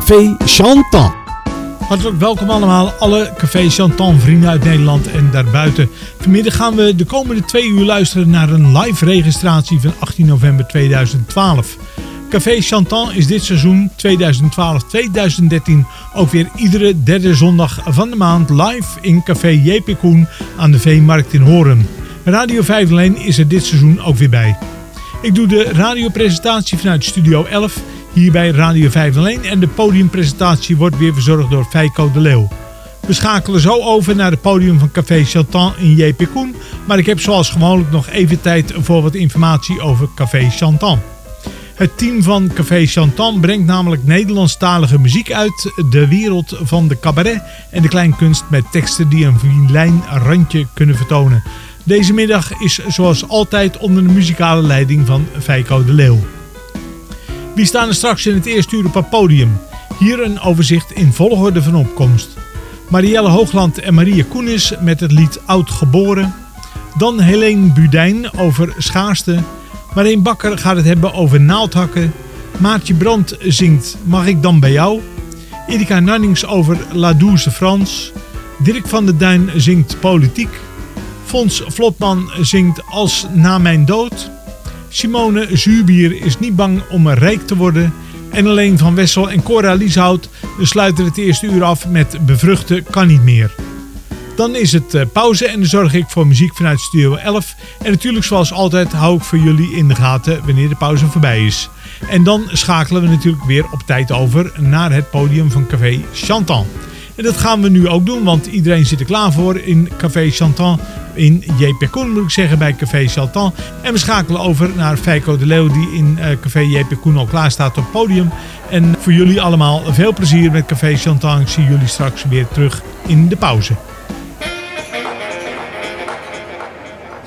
Café Chantal. Hartelijk welkom allemaal, alle Café Chantal vrienden uit Nederland en daarbuiten. Vanmiddag gaan we de komende twee uur luisteren naar een live registratie van 18 november 2012. Café Chantal is dit seizoen 2012-2013 ook weer iedere derde zondag van de maand live in Café JP Koen aan de Veemarkt in Horen. Radio 501 is er dit seizoen ook weer bij. Ik doe de radiopresentatie vanuit Studio 11 hier bij Radio 501 en de podiumpresentatie wordt weer verzorgd door Feiko de Leeuw. We schakelen zo over naar het podium van Café Chantan in JP Koen, maar ik heb zoals gewoonlijk nog even tijd voor wat informatie over Café Chantan. Het team van Café Chantan brengt namelijk Nederlandstalige muziek uit de wereld van de cabaret en de kleinkunst met teksten die een vilijn randje kunnen vertonen. Deze middag is zoals altijd onder de muzikale leiding van Feiko de Leeuw. Wie staan er straks in het eerste uur op het podium? Hier een overzicht in volgorde van opkomst. Marielle Hoogland en Maria Koenis met het lied Oud Geboren. Dan Helene Budijn over schaarste. Marijn Bakker gaat het hebben over naaldhakken. Maartje Brandt zingt Mag ik dan bij jou? Erika Nannings over La Douce France. Dirk van der Duin zingt Politiek. Fons Vlotman zingt Als na mijn dood. Simone Zuurbier is niet bang om rijk te worden. En alleen van Wessel en Cora Lieshout sluiten het eerste uur af met Bevruchten kan niet meer. Dan is het eh, pauze en dan zorg ik voor muziek vanuit Studio 11. En natuurlijk zoals altijd hou ik voor jullie in de gaten wanneer de pauze voorbij is. En dan schakelen we natuurlijk weer op tijd over naar het podium van Café Chantan. En dat gaan we nu ook doen, want iedereen zit er klaar voor in Café Chantan. In JP Koen moet ik zeggen, bij Café Chantan. En we schakelen over naar Feiko de Leeuw, die in eh, Café JP Koen al klaar staat op het podium. En voor jullie allemaal veel plezier met Café Chantan. Ik zie jullie straks weer terug in de pauze.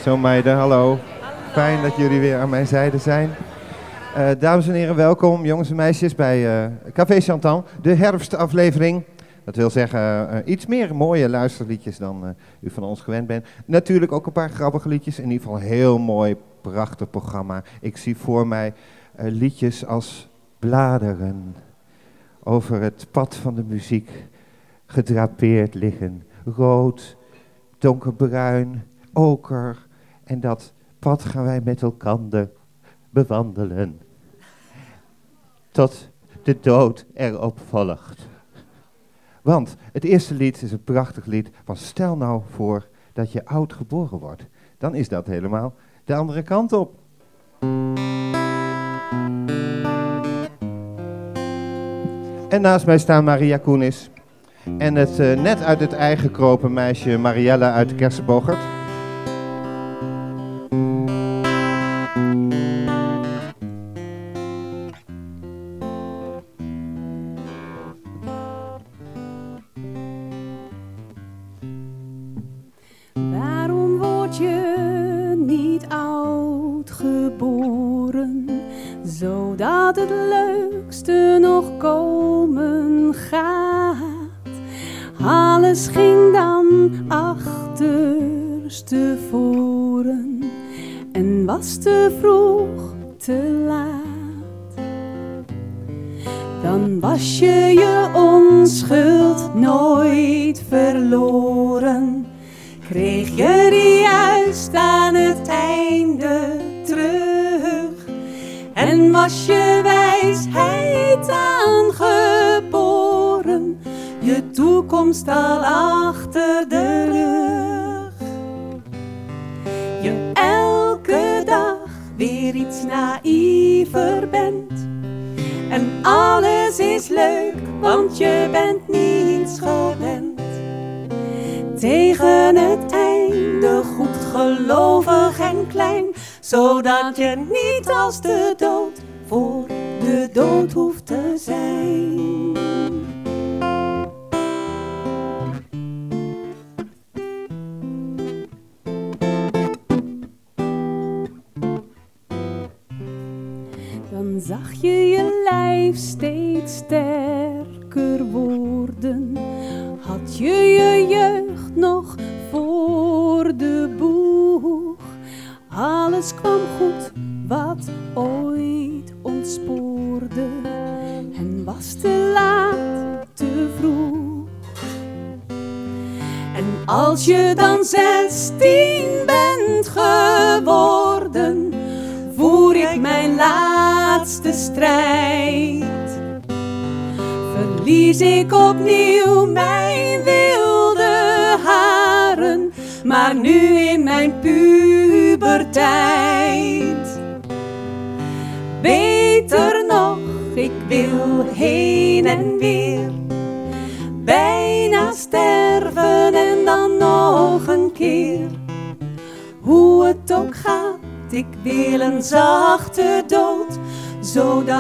Zo meiden, hallo. Fijn dat jullie weer aan mijn zijde zijn. Eh, dames en heren, welkom jongens en meisjes bij eh, Café Chantan, de herfstaflevering. Dat wil zeggen eh, iets meer mooie luisterliedjes dan u van ons gewend bent. Natuurlijk ook een paar grappige liedjes, in ieder geval een heel mooi, prachtig programma. Ik zie voor mij liedjes als bladeren over het pad van de muziek gedrapeerd liggen. Rood, donkerbruin, oker. En dat pad gaan wij met elkaar bewandelen. Tot de dood erop volgt. Want het eerste lied is een prachtig lied van stel nou voor dat je oud geboren wordt. Dan is dat helemaal de andere kant op. En naast mij staan Maria Koenis. En het uh, net uit het ei gekropen meisje Mariella uit Kersenbogert.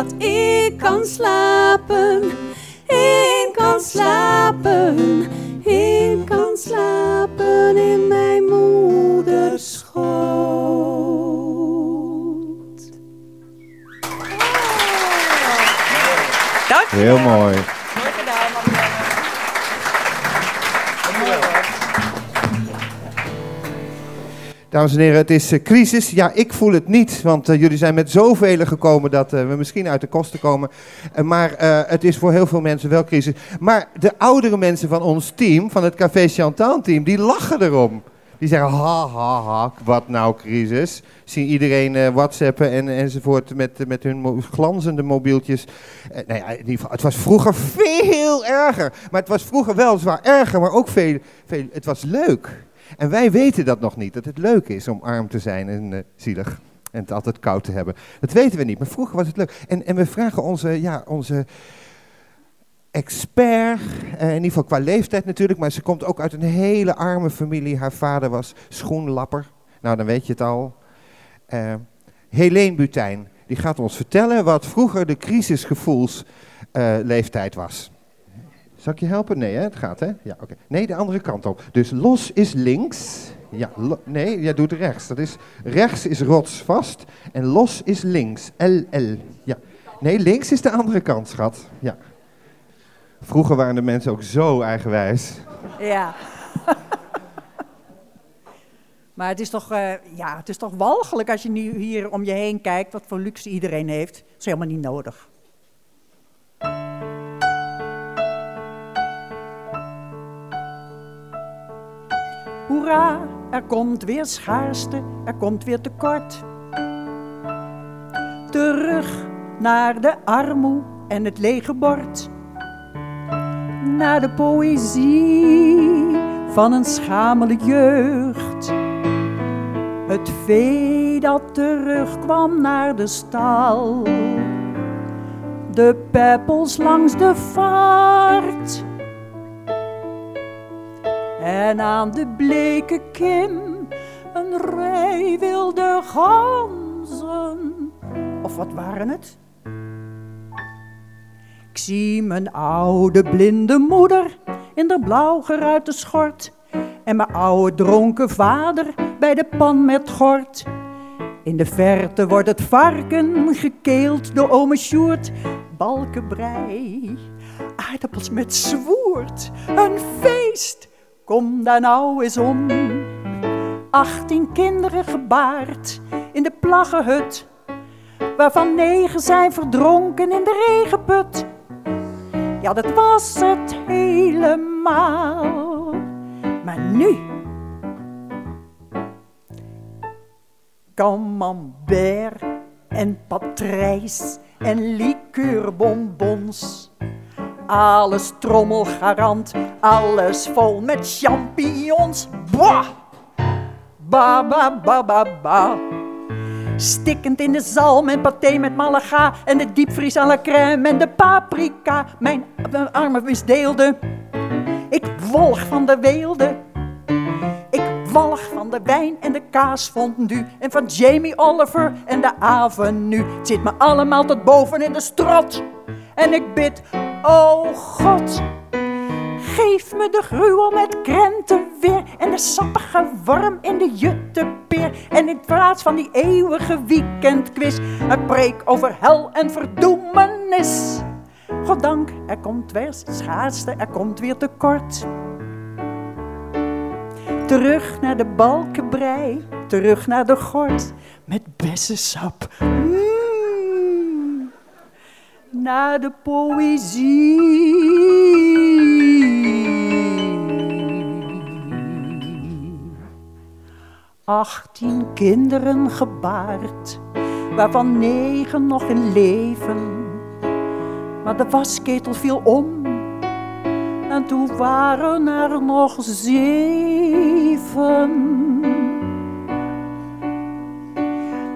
Zodat ik Dames en heren, het is eh, crisis. Ja, ik voel het niet, want eh, jullie zijn met zoveel gekomen dat eh, we misschien uit de kosten komen. Maar het is voor heel veel mensen wel crisis. Maar de oudere mensen van ons team, van het Café Chantal team, die lachen erom. Die zeggen, ha, ha, ha, wat nou crisis. Zien iedereen whatsappen en, enzovoort met, met hun glanzende mobieltjes. Nou ja, het was vroeger veel erger. Maar het was vroeger wel zwaar erger, maar ook veel, veel, het was leuk. En wij weten dat nog niet, dat het leuk is om arm te zijn en eh, zielig. En het altijd koud te hebben. Dat weten we niet, maar vroeger was het leuk. En, en we vragen onze, ja, onze expert, eh, in ieder geval qua leeftijd natuurlijk, maar ze komt ook uit een hele arme familie. Haar vader was schoenlapper. Nou, dan weet je het al. Eh Helene Butijn, die gaat ons vertellen wat vroeger de crisisgevoelsleeftijd was. Zal ik je helpen? Nee, hè? het gaat, hè? Ja, oké. Nee, de andere kant op. Dus los is links. Ja, nee, jij doet rechts. Dat is, rechts is rotsvast en los is links. LL. Ja. Nee, links is de andere kant, schat. Ja. Vroeger waren de mensen ook zo eigenwijs. Ja. maar het is, toch, eh, ja, het is toch walgelijk als je nu hier om je heen kijkt wat voor luxe iedereen heeft. Dat is helemaal niet nodig. Hoera, er komt weer schaarste, er komt weer tekort. Terug naar de armoe en het lege bord naar de poëzie van een schamele jeugd. Het vee dat terugkwam naar de stal. De peppels langs de vaart. En aan de bleke kim een rij wilde ganzen. Of wat waren het? Ik zie mijn oude blinde moeder in de blauw geruite schort. En mijn oude dronken vader bij de pan met gort. In de verte wordt het varken gekeeld door ome Sjoerd. Balkenbrei, aardappels met zwoerd. Een feest, kom daar nou eens om. Achttien kinderen gebaard in de plaggenhut. Waarvan negen zijn verdronken in de regenput. Ja, dat was het helemaal. Maar nu. Camembert en patrijs en likeurbonbons. Alles trommelgarant, alles vol met champignons. Bah! Ba, ba, ba, ba, ba. Stikkend in de zalm en paté met malaga en de diepvries à la crème en de paprika. Mijn, armen misdeelde. Ik wolg van de weelde. Ik walg van de wijn en de kaasfondue. En van Jamie Oliver en de avenue. Het zit me allemaal tot boven in de strot. En ik bid, oh God, geef me de gruwel met krenten weer. En de sappige worm in de juttepeer. En in plaats van die eeuwige weekendquiz, een preek over hel en verdoemenis. Goddank, er komt weer schaarste, er komt weer tekort. Terug naar de balkenbrei, terug naar de gort met bessensap. Mm. Naar de poëzie. Achttien kinderen gebaard, waarvan negen nog in leven. Maar de wasketel viel om en toen waren er nog zeven.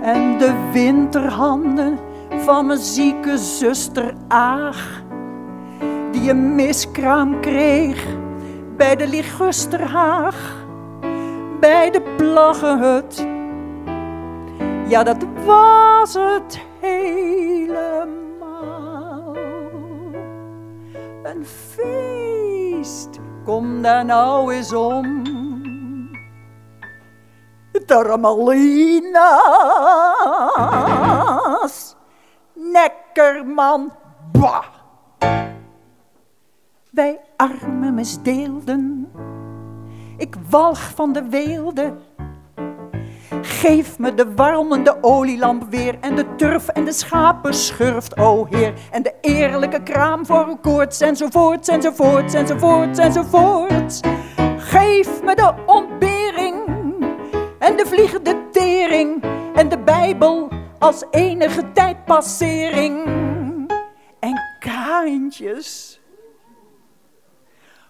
En de winterhanden van mijn zieke zuster Aag, die een miskraam kreeg bij de Ligusterhaag, bij de plaggenhut. Ja, dat was het helemaal. Een feest, kom daar nou eens om. Termalina's, nekkerman, bah. Wij arme misdeelden, ik walg van de weelde. Geef me de warmende olielamp weer en de turf en de schapenschurft, o Heer. En de eerlijke kraam voor koorts enzovoorts enzovoorts enzovoorts enzovoorts. Geef me de ontbering en de vliegende tering en de Bijbel als enige tijdpassering. En kraantjes.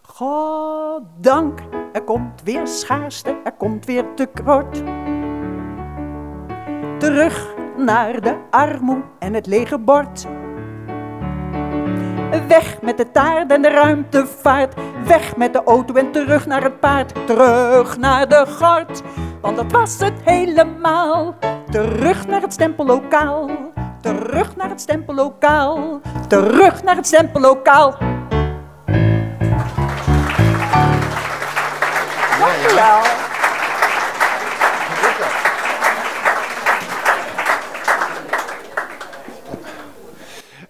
Goddank, er komt weer schaarste, er komt weer tekort. Terug naar de armoe en het lege bord. Weg met de taart en de ruimtevaart. Weg met de auto en terug naar het paard. Terug naar de gort, want dat was het helemaal. Terug naar het stempellokaal. Terug naar het stempellokaal. Terug naar het stempellokaal. Dankjewel.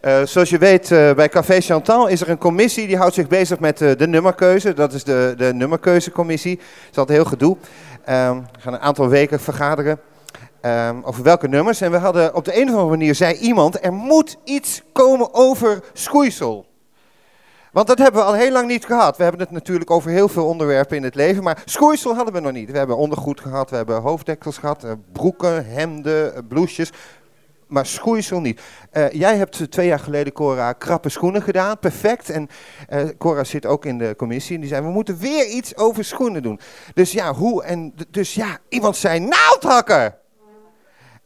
Eh, zoals je weet, eh, bij Café Chantal is er een commissie die houdt zich bezig met eh, de nummerkeuze. Dat is de, de nummerkeuzecommissie. Dat is altijd heel gedoe. Ehm, we gaan een aantal weken vergaderen ehm, over welke nummers. En we hadden op de een of andere manier, zei iemand, er moet iets komen over schoeisel. Want dat hebben we al heel lang niet gehad. We hebben het natuurlijk over heel veel onderwerpen in het leven, maar schoeisel hadden we nog niet. We hebben ondergoed gehad, we hebben hoofddeksels gehad, eh, broeken, hemden, blouses. Maar schoeisel niet. Eh, jij hebt twee jaar geleden, Cora, krappe schoenen gedaan. Perfect. En eh, Cora zit ook in de commissie. En die zei, we moeten weer iets over schoenen doen. Dus ja, hoe? En dus ja, iemand zei naaldhakker.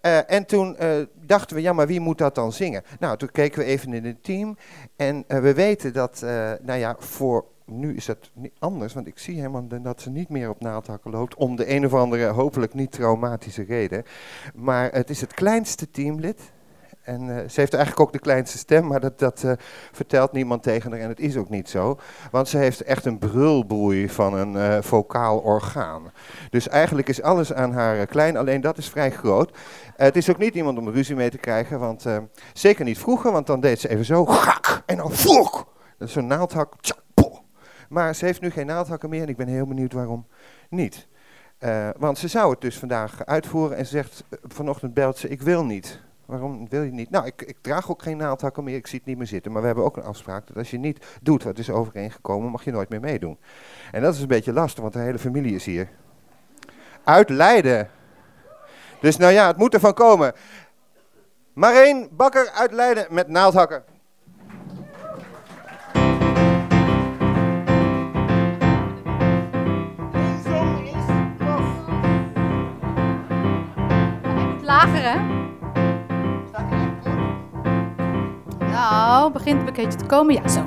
Eh, en toen eh, dachten we, ja, maar wie moet dat dan zingen? Nou, toen keken we even in het team. En eh, we weten dat, eh, nou ja, voor nu is dat niet anders. Want ik zie helemaal dat ze niet meer op naaldhakken loopt. Om de een of andere, hopelijk niet traumatische reden. Maar het is het kleinste teamlid. En eh, ze heeft eigenlijk ook de kleinste stem, maar dat, dat eh, vertelt niemand tegen haar. En het is ook niet zo. Want ze heeft echt een brulbroei van een eh vocaal orgaan. Dus eigenlijk is alles aan haar klein, alleen dat is vrij groot. Het is ook niet iemand om ruzie mee te krijgen, want zeker niet vroeger, want dan deed ze even zo, en dan is zo'n naaldhak, poh. Maar ze heeft nu geen naaldhakken meer en ik ben heel benieuwd waarom niet. Eh, want ze zou het dus vandaag uitvoeren en ze zegt, eh, vanochtend belt ze, ik wil niet. Waarom wil je niet? Nou, ik, ik draag ook geen naaldhakken meer, ik zie het niet meer zitten. Maar we hebben ook een afspraak dat als je niet doet wat is overeengekomen, mag je nooit meer meedoen. En dat is een beetje lastig, want de hele familie is hier. Uit Leiden. Dus nou ja, het moet ervan komen. Marijn Bakker uit Leiden met naaldhakken. Lager, hè? Nou, begint een pakketje te komen. Ja, zo.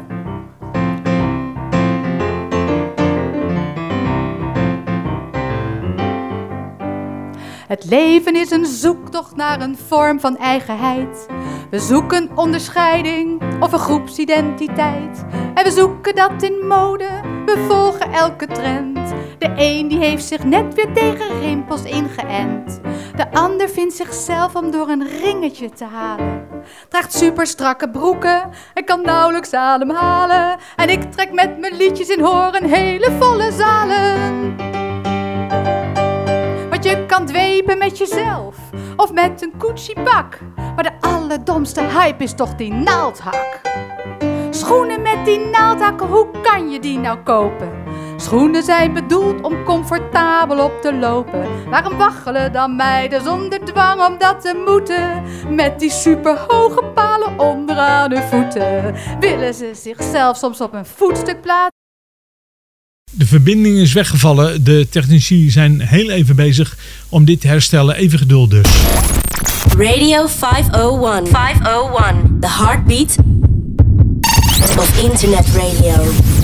Het leven is een zoektocht naar een vorm van eigenheid. We zoeken onderscheiding of een groepsidentiteit. En we zoeken dat in mode, we volgen elke trend. De een die heeft zich net weer tegen rimpels ingeënt. De ander vindt zichzelf om door een ringetje te halen. Draagt super strakke broeken en kan nauwelijks ademhalen. En ik trek met mijn liedjes in horen hele volle zalen. Want je kan dwepen met jezelf of met een Gucci-pak. Maar de allerdomste hype is toch die naaldhak. Schoenen met die naaldhakken, hoe kan je die nou kopen? Schoenen zijn bedoeld om comfortabel op te lopen. Waarom waggelen dan meiden zonder dwang om dat te moeten? Met die superhoge palen onderaan hun voeten. Willen ze zichzelf soms op een voetstuk plaatsen? De verbinding is weggevallen. De technici zijn heel even bezig om dit te herstellen. Even geduld dus. Radio 501. 501. The heartbeat of internet radio.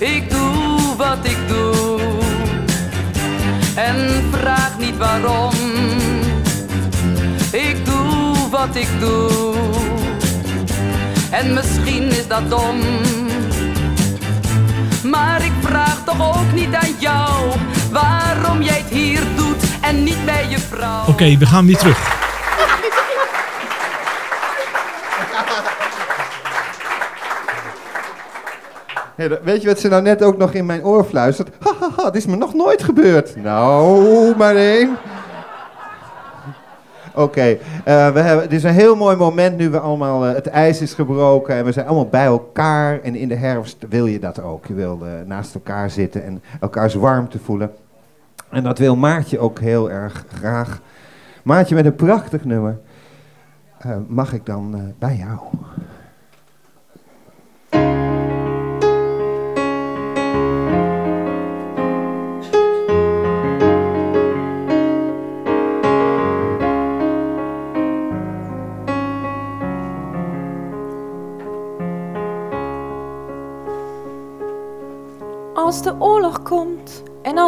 Ik doe wat ik doe en vraag niet waarom. Ik doe wat ik doe en misschien is dat dom. Maar ik vraag toch ook niet aan jou waarom jij het hier doet en niet bij je vrouw. Oké, we gaan weer terug. Weet je wat ze nou net ook nog in mijn oor fluistert? Hahaha, dit is me nog nooit gebeurd. Nou, maar één. Oké, eh, we hebben. dit is een heel mooi moment nu we allemaal, uh, het ijs is gebroken en we zijn allemaal bij elkaar. En in de herfst wil je dat ook. Je wil uh, naast elkaar zitten en elkaars warmte voelen. En dat wil Maartje ook heel erg graag. Maartje met een prachtig nummer. mag ik dan bij jou?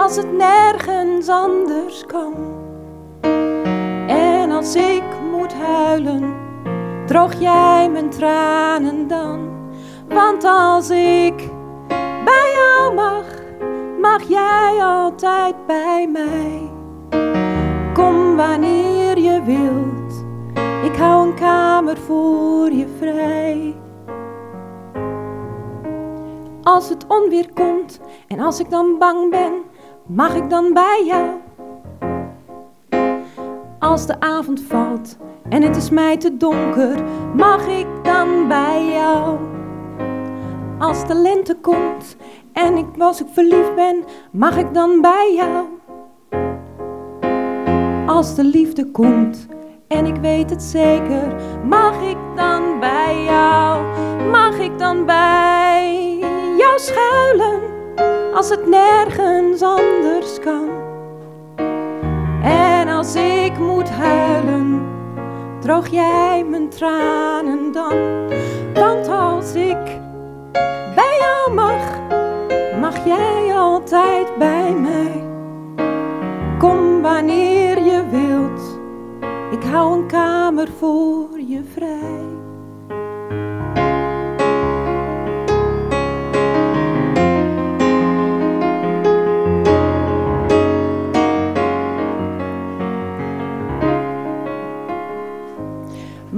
Als het nergens anders kan. En als ik moet huilen, droog jij mijn tranen dan. Want als ik bij jou mag, mag jij altijd bij mij. Kom wanneer je wilt, ik hou een kamer voor je vrij. Als het onweer komt en als ik dan bang ben, Mag ik dan bij jou? Als de avond valt en het is mij te donker, mag ik dan bij jou? Als de lente komt en ik was ik verliefd ben, mag ik dan bij jou? Als de liefde komt en ik weet het zeker, mag ik dan bij jou? Mag ik dan bij jou schuilen? Als het nergens anders kan. En als ik moet huilen, droog jij mijn tranen dan. Want als ik bij jou mag, mag jij altijd bij mij. Kom wanneer je wilt, ik hou een kamer voor je vrij.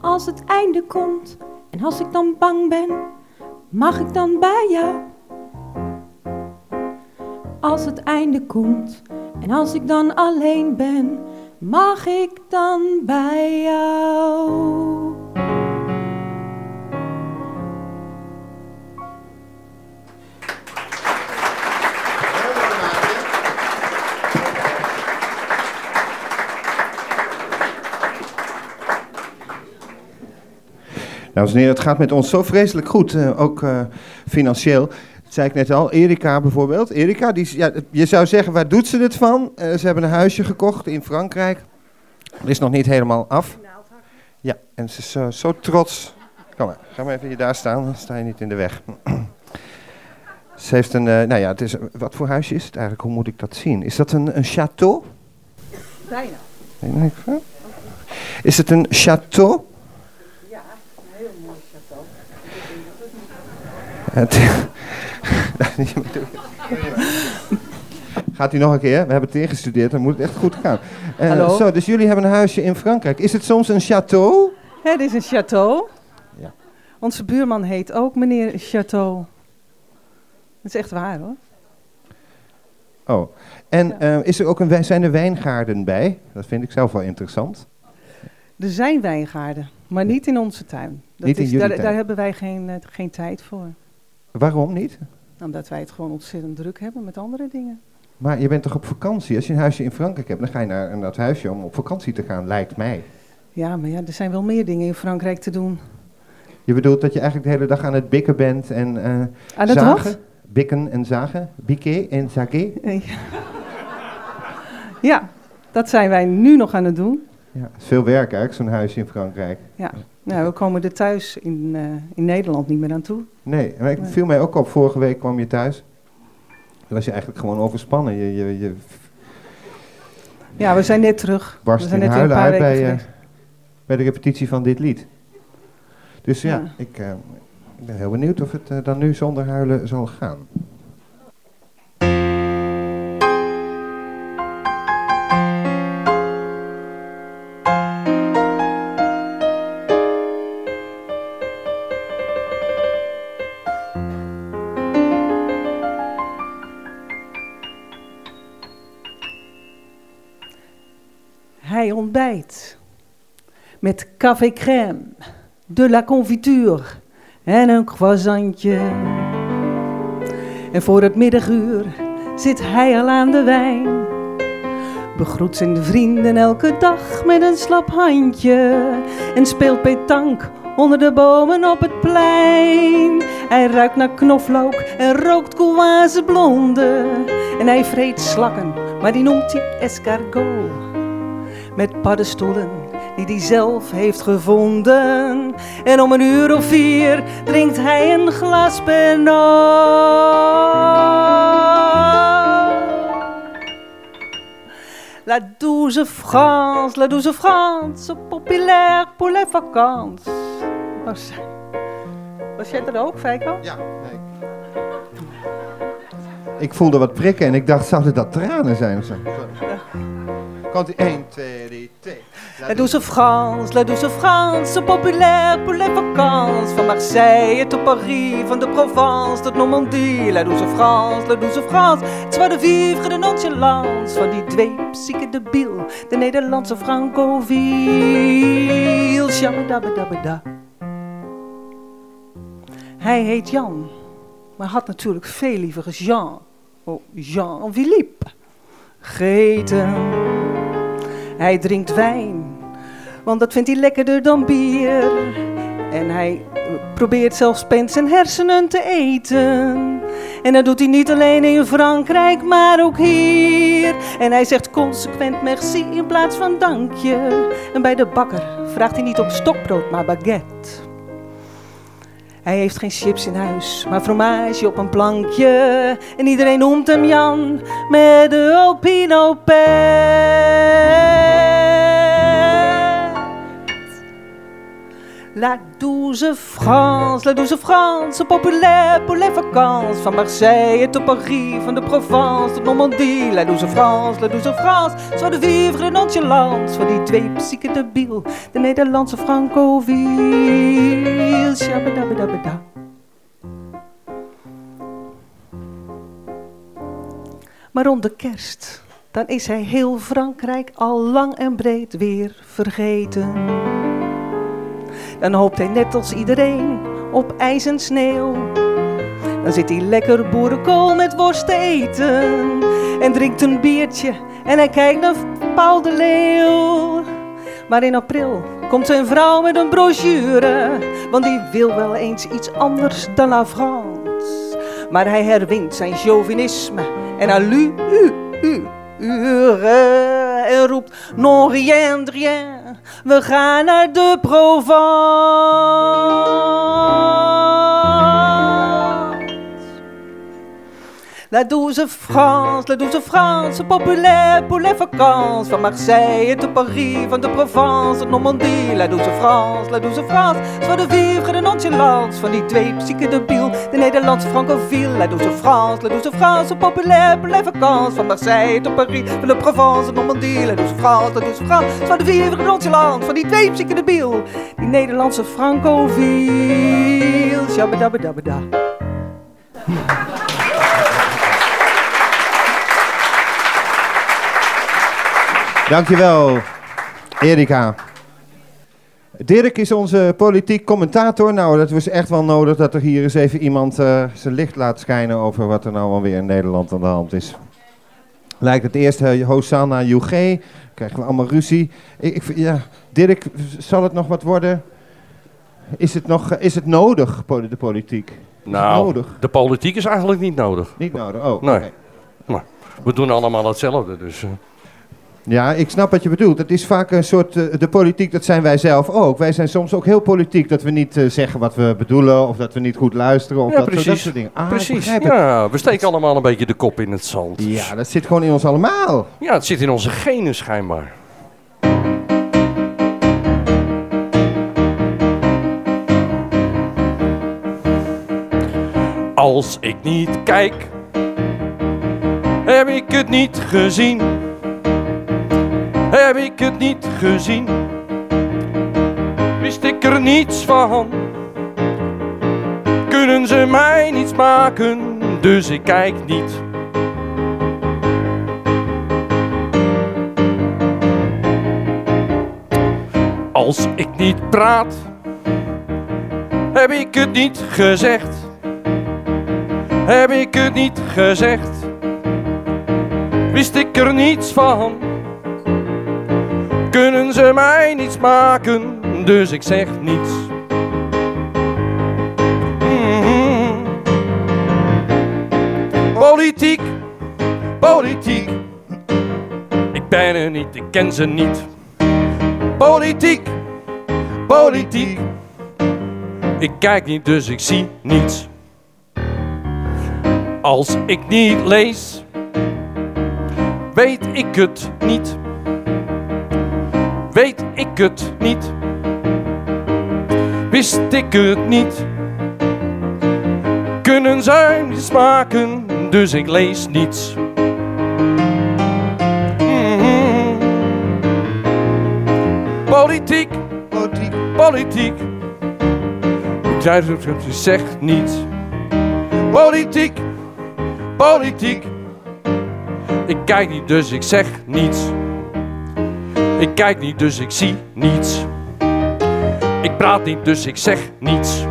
Als het einde komt en als ik dan bang ben, mag ik dan bij jou? Als het einde komt en als ik dan alleen ben, mag ik dan bij jou? Dames en heren, het gaat met ons zo vreselijk goed, uh, ook uh, financieel. Dat zei ik net al, Erika bijvoorbeeld. Erika, die, ja, je zou zeggen, waar doet ze het van? Uh, ze hebben een huisje gekocht in Frankrijk. Dat is nog niet helemaal af. Ja, en ze is zo, zo trots. Kom maar, ga maar even hier daar staan, dan sta je niet in de weg. ze heeft een, nou ja, het is, wat voor huisje is het eigenlijk? Hoe moet ik dat zien? Is dat een, een château? Bijna. Is het een château? Het Gaat u nog een keer? We hebben het ingestudeerd, dan moet het echt goed gaan. Uh, zo, dus jullie hebben een huisje in Frankrijk. Is het soms een château? Het is een château. Ja. Onze buurman heet ook meneer Château. Dat is echt waar hoor. Oh, en ja. uh, is er ook een, zijn er wijngaarden bij? Dat vind ik zelf wel interessant. Er zijn wijngaarden, maar niet in onze tuin. Dat niet in is, jullie daar, tuin? daar hebben wij geen, uh, geen tijd voor. Waarom niet? Omdat wij het gewoon ontzettend druk hebben met andere dingen. Maar je bent toch op vakantie? Als je een huisje in Frankrijk hebt, dan ga je naar dat huisje om op vakantie te gaan, lijkt mij. Ja, maar ja, er zijn wel meer dingen in Frankrijk te doen. Je bedoelt dat je eigenlijk de hele dag aan het bikken bent en uh, aan het zagen? Wat? Bikken en zagen? Biquer en zager? Ja. ja, dat zijn wij nu nog aan het doen. Ja, het is veel werk eigenlijk, zo'n huisje in Frankrijk. Ja. Nou, we komen er thuis in, uh, in Nederland niet meer aan toe. Nee, maar ik viel mij ook op. Vorige week kwam je thuis. Dan was je eigenlijk gewoon overspannen. Je, je, je ja, we zijn net terug. Barst we zijn in net huilen uit bij, uh, geweest. bij de repetitie van dit lied. Dus ja, Ja. Ik, uh, ik ben heel benieuwd of het dan nu zonder huilen zal gaan. Met café crème, de la confiture en een croissantje. En voor het middaguur zit hij al aan de wijn. Begroet zijn vrienden elke dag met een slap handje. En speelt petank onder de bomen op het plein. Hij ruikt naar knoflook en rookt koolwazen blonde. En hij vreet slakken, maar die noemt hij escargot. Met paddenstoelen die hij zelf heeft gevonden. En om een uur of vier drinkt hij een glas Pernod. La douce France, la douce France, populaire pour les vacances. Was, jij er ook, Feiko? Ja, nee. Ik voelde wat prikken en ik dacht, zouden dat tranen zijn of zo? Komt ie 1, 2, 3, 2. La douce France, la douce France, populaire pour les vacances. Van Marseille tot Paris, van de Provence tot Normandie. La douce France, la douce France, het zwarte vivre de nonchalance. Van die dweepzieke debiel, de Nederlandse Francoviel. Shabadabadabada. Hij heet Jan, maar had natuurlijk veel liever Jean. Oh, Jean-Philippe. Geten. Hij drinkt wijn, want dat vindt hij lekkerder dan bier. En hij eh, probeert zelfs pens en hersenen te eten. En dat doet hij niet alleen in Frankrijk, maar ook hier. En hij zegt consequent merci in plaats van dankje. En bij de bakker vraagt hij niet om stokbrood, maar baguette. Hij heeft geen chips in huis, maar fromage op een plankje. En iedereen noemt hem Jan met de Alpino La douce France, la douce France, populaire pour les vacances. Van Marseille tot Paris, van de Provence tot Normandie. La douce France, la douce France, zo de vivre de nonchalance. Van die twee psyche debiel, de Nederlandse Francoviel. Maar rond de kerst, dan is hij heel Frankrijk al lang en breed weer vergeten. Dan hoopt hij net als iedereen op ijs en sneeuw. Dan zit hij lekker boerenkool met worst te eten. En drinkt een biertje en hij kijkt naar Paul de Leeuw. Maar in april komt zijn vrouw met een brochure. Want die wil wel eens iets anders dan La France. Maar hij herwint zijn chauvinisme en alu, u, u, ure. En roept non rien, rien. We gaan naar de Provence. La douce France, la douce France, populaire pour les vacances. Van Marseille tot Paris, van de Provence tot Normandie. La douce France, la douce France, zo de vivre de nonchalance. Van die twee psyche debiel, de Nederlandse francofiel. La douce France, la douce France, populaire pour les vacances. Van Marseille tot Paris, van de Provence tot Normandie. La douce France, la douce France, zo de vivre de nonchalance. Van die twee psyche debiel, die Nederlandse francofiel. Shabadabadabada. Dankjewel, Erika. Dirk is onze politiek commentator. Nou, dat was echt wel nodig dat er hier eens even iemand eh, zijn licht laat schijnen over wat er nou alweer in Nederland aan de hand is. Lijkt het eerst uh, Hosanna UG, krijgen we allemaal ruzie. Ik, ik, ja, Dirk, zal het nog wat worden? Is het, nog, is het nodig, de politiek? Is Nou, nodig? de politiek is eigenlijk niet nodig. Niet nodig, oh. Nee. Maar we doen allemaal hetzelfde, dus... eh, Ja, ik snap wat je bedoelt. Het is vaak een soort, eh, de politiek, dat zijn wij zelf ook. Wij zijn soms ook heel politiek, dat we niet eh, zeggen wat we bedoelen, of dat we niet goed luisteren, of ja, dat, precies. soort dingen. Ah, precies. Ja, we steken allemaal een beetje de kop in het zand. Ja, dat zit gewoon in ons allemaal. Ja, het zit in onze genen schijnbaar. Als ik niet kijk, heb ik het niet gezien. Heb ik het niet gezien, wist ik er niets van. Kunnen ze mij niets maken, dus ik kijk niet. Als ik niet praat, heb ik het niet gezegd. Heb ik het niet gezegd, wist ik er niets van. Kunnen ze mij niets maken, dus ik zeg niets. Mhm. Politiek, politiek. Ik ben er niet, ik ken ze niet. Politiek, politiek. Ik kijk niet, dus ik zie niets. Als ik niet lees, weet ik het niet. Weet ik het niet. Wist ik het niet. Kunnen zij niet smaken, dus ik lees niets. Mhm. Politiek, politiek, politiek. Doet het, je zegt niets. Politiek, politiek. Ik kijk niet, dus ik zeg niets. Ik kijk niet, dus ik zie niets. Ik praat niet, dus ik zeg niets.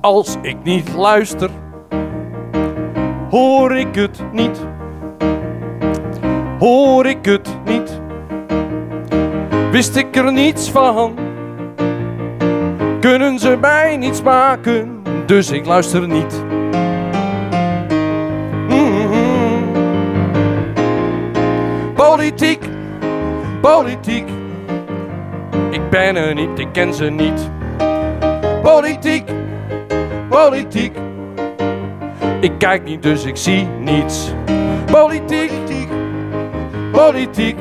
Als ik niet luister, hoor ik het niet. Hoor ik het niet. Wist ik er niets van. kunnen ze mij niet smaken, dus ik luister niet. Mhm. Politiek, politiek. Ik ben er niet, ik ken ze niet. Politiek, politiek. Ik kijk niet, dus ik zie niets. Politiek, politiek.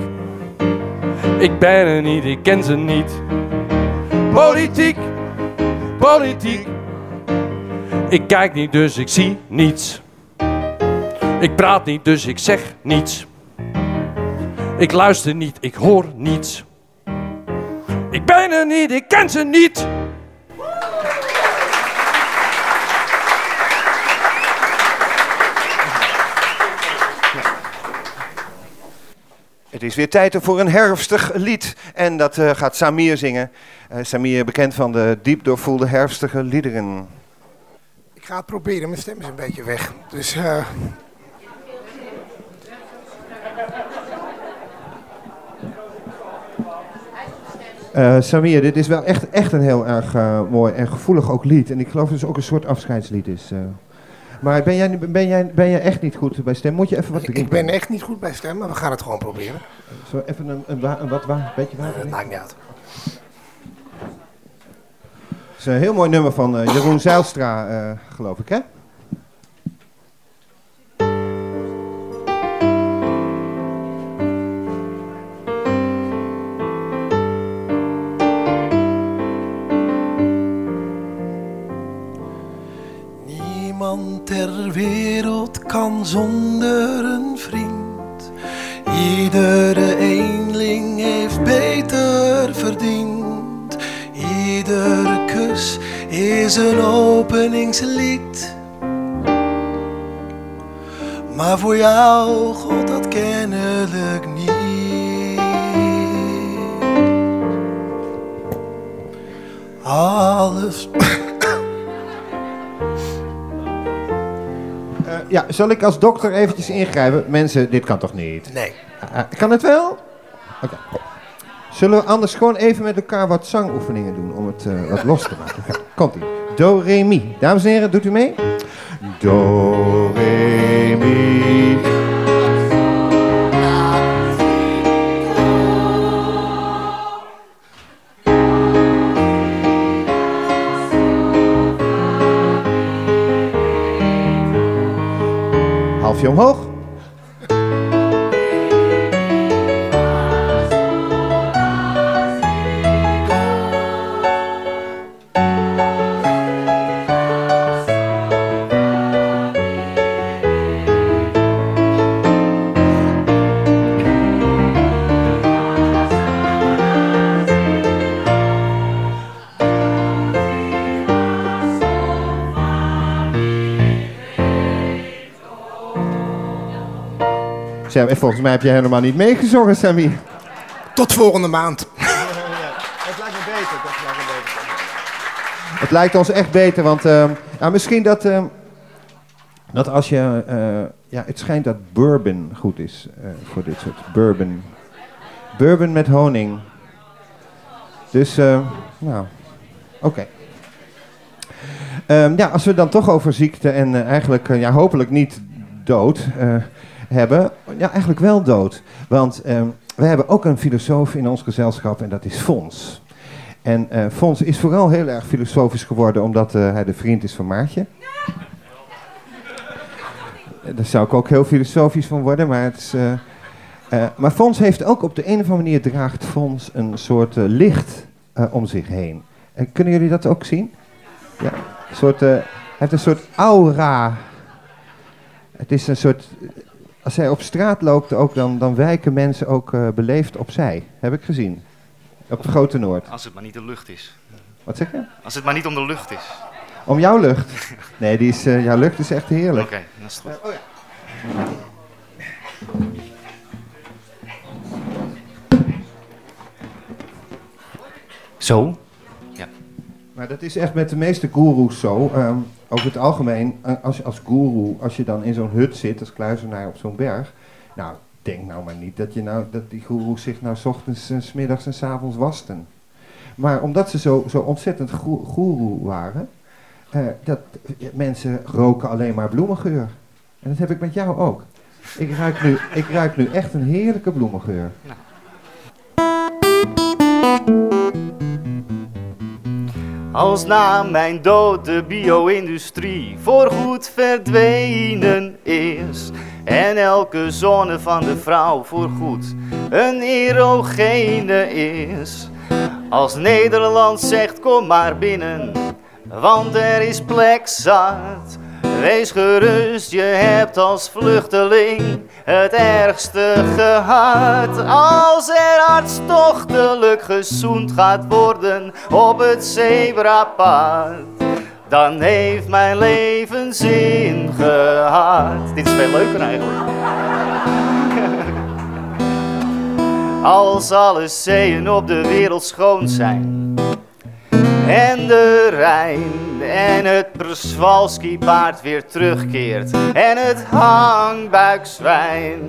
Ik ben er niet, ik ken ze niet. Politiek, politiek. Ik kijk niet, dus ik zie niets. Ik praat niet, dus ik zeg niets. Ik luister niet, ik hoor niets. Ik ben er niet, ik ken ze niet. Het is weer tijd voor een herfstig lied. En dat eh, gaat Samir zingen. Eh, Samir, bekend van de diep doorvoelde herfstige liederen. Ik ga het proberen, mijn stem is een beetje weg. Dus. eh, Samir, dit is wel echt, echt een heel erg mooi en gevoelig ook lied. En ik geloof dat het ook een soort afscheidslied is. Eh. Maar ben jij, ben, jij, ben jij echt niet goed bij stem? Moet je even wat ik ben echt niet goed bij stem, maar we gaan het gewoon proberen. Zo even een, een, wa- een wat wa- beetje water? Dat maakt niet uit. Het is een heel mooi nummer van eh, Jeroen Zijlstra, eh, geloof ik, hè? Ter wereld kan zonder een vriend. Iedere eenling heeft beter verdiend. Iedere kus is een openingslied. Maar voor jou, God, dat kennelijk niet. Alles. Ja, zal ik als dokter eventjes ingrijpen? Mensen, dit kan toch niet? Nee. Eh, kan het wel? Oké. Zullen we anders gewoon even met elkaar wat zangoefeningen doen om het eh, wat los te maken? Ga- Komt-ie. Do, re, mi. Dames en heren, doet u mee? Do, re, Halfje omhoog. Sam, en volgens mij heb je helemaal niet meegezongen, Sammy. Tot volgende maand. Het lijkt me beter. Het lijkt me beter. Het lijkt ons echt beter, want nou, misschien dat, ehm, dat als je... eh, ja, het schijnt dat bourbon goed is eh, voor dit soort bourbon. Bourbon met honing. Dus, eh, nou, oké. Ehm, ja, als we dan toch over ziekte en eigenlijk, ja, hopelijk niet dood hebben. Ja, eigenlijk wel dood. Want ehm, we hebben ook een filosoof in ons gezelschap en dat is Fons. En eh Fons is vooral heel erg filosofisch geworden omdat eh, hij de vriend is van Maartje. Eh, Daar zou ik ook heel filosofisch van worden, maar het is... maar Fons heeft ook op de een of andere manier draagt Fons een soort licht om zich heen. En kunnen jullie dat ook zien? Ja, een soort, heeft een soort aura. Het is een soort. Als hij op straat loopt, ook, dan, dan wijken mensen ook eh, beleefd opzij. Heb ik gezien. Op de Grote Noord. Als het maar niet de lucht is. Wat zeg je? Als het maar niet om de lucht is. Om jouw lucht? Nee, die is, eh, jouw lucht is echt heerlijk. Oké, dat is goed. oh Zo? Ja. Maar dat is echt met de meeste goeroes zo. ehm, over het algemeen, eh, als je als goeroe, als je dan in zo'n hut zit als kluizenaar op zo'n berg. Nou, denk nou maar niet dat, je nou, dat die goeroes zich nou 's ochtends, en 's middags en 's avonds wasten. Maar omdat ze zo, zo ontzettend goe- goeroe waren, eh, dat eh, mensen roken alleen maar bloemengeur. En dat heb ik met jou ook. Ik ruik nu, ik ruik nu echt een heerlijke bloemengeur. Als na mijn dood de bio-industrie voorgoed verdwenen is. En elke zone van de vrouw voorgoed een erogene is. Als Nederland zegt kom maar binnen, want er is plek zat. Wees gerust, je hebt als vluchteling het ergste gehad. Als er hartstochtelijk gezoend gaat worden op het zebrapad, dan heeft mijn leven zin gehad. Dit is veel leuker eigenlijk. Als alle zeeën op de wereld schoon zijn en de Rijn en het Przewalski paard weer terugkeert en het hangbuikzwijn.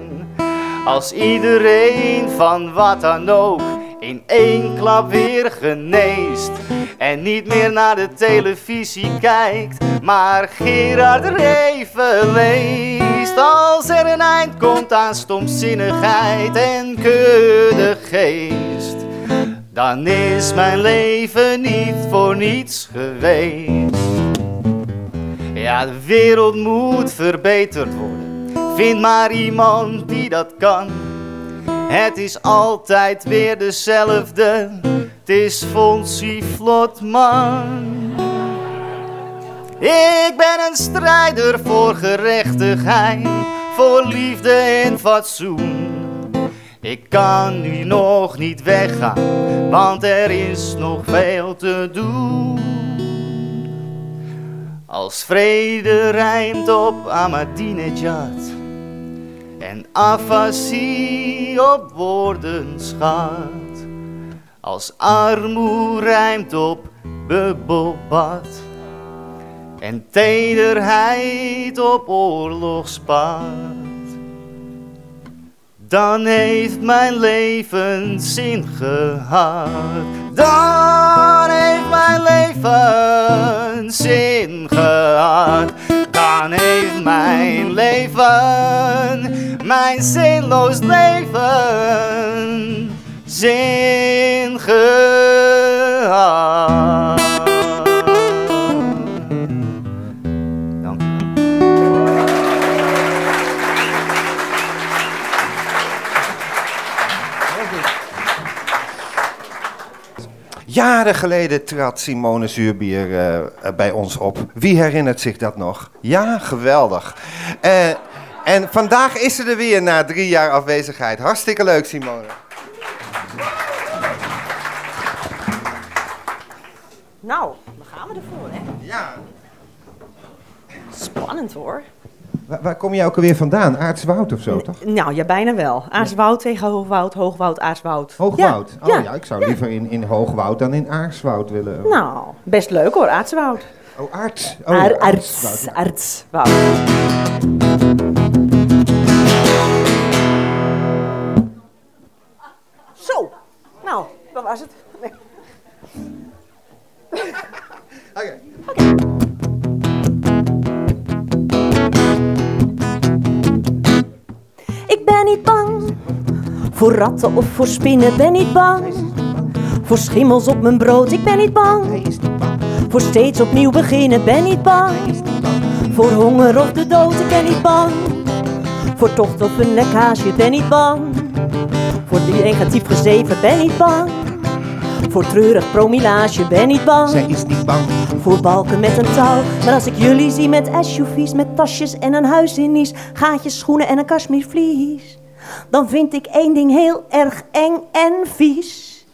Als iedereen van wat dan ook in één klap weer geneest en niet meer naar de televisie kijkt, maar Gerard Reven leest. Als er een eind komt aan stomzinnigheid en kudde geest dan is mijn leven niet voor niets geweest. Ja, de wereld moet verbeterd worden. Vind maar iemand die dat kan. Het is altijd weer dezelfde. Het is Fonsie Vlotman. Ik ben een strijder voor gerechtigheid, voor liefde en fatsoen. Ik kan nu nog niet weggaan, want er is nog veel te doen. Als vrede rijmt op Ahmadinejad en afasie op woordenschat. Als armoe rijmt op bubbelbad en tederheid op oorlogspaard dan heeft mijn leven zin gehad. Dan heeft mijn leven zin gehad. Dan heeft mijn leven, mijn zinloos leven, zin gehad. Jaren geleden trad Simone Zuurbier eh, bij ons op. Wie herinnert zich dat nog? Ja, geweldig. Eh, en vandaag is ze er weer na drie jaar afwezigheid. Hartstikke leuk, Simone. Nou, dan gaan we ervoor, hè? Ja. Spannend hoor. Waar, waar kom je ook alweer vandaan? Aartswoud of zo, toch? Nou, ja, bijna wel. Aarswoud tegen Hoogwoud, Hoogwoud, Aarswoud. Hoogwoud? Ja, oh ja, ik zou liever in, in Hoogwoud dan in Aarswoud willen. Nou, best leuk hoor, Aartswoud. Oh, Aarts. Oh, Aar- Aartswoud, Aarts, ja. Aartswoud. Zo, nou, dat was het. Nee. Ben niet bang. Voor ratten of voor spinnen, ben niet bang. Voor schimmels op mijn brood, ik ben niet bang. Voor steeds opnieuw beginnen, ben niet bang. Voor honger of de dood, ik ben niet bang. Voor tocht of een lekkage, ben niet bang. Voor negatief gezeven, ben niet bang voor treurig promilage, ben niet bang Zij is niet bang voor balken met een touw. Maar als ik jullie zie met SUV's, met tasjes en een huis in Nice, gaatjes, schoenen en een kashmirvlies, dan vind ik één ding heel erg eng en vies.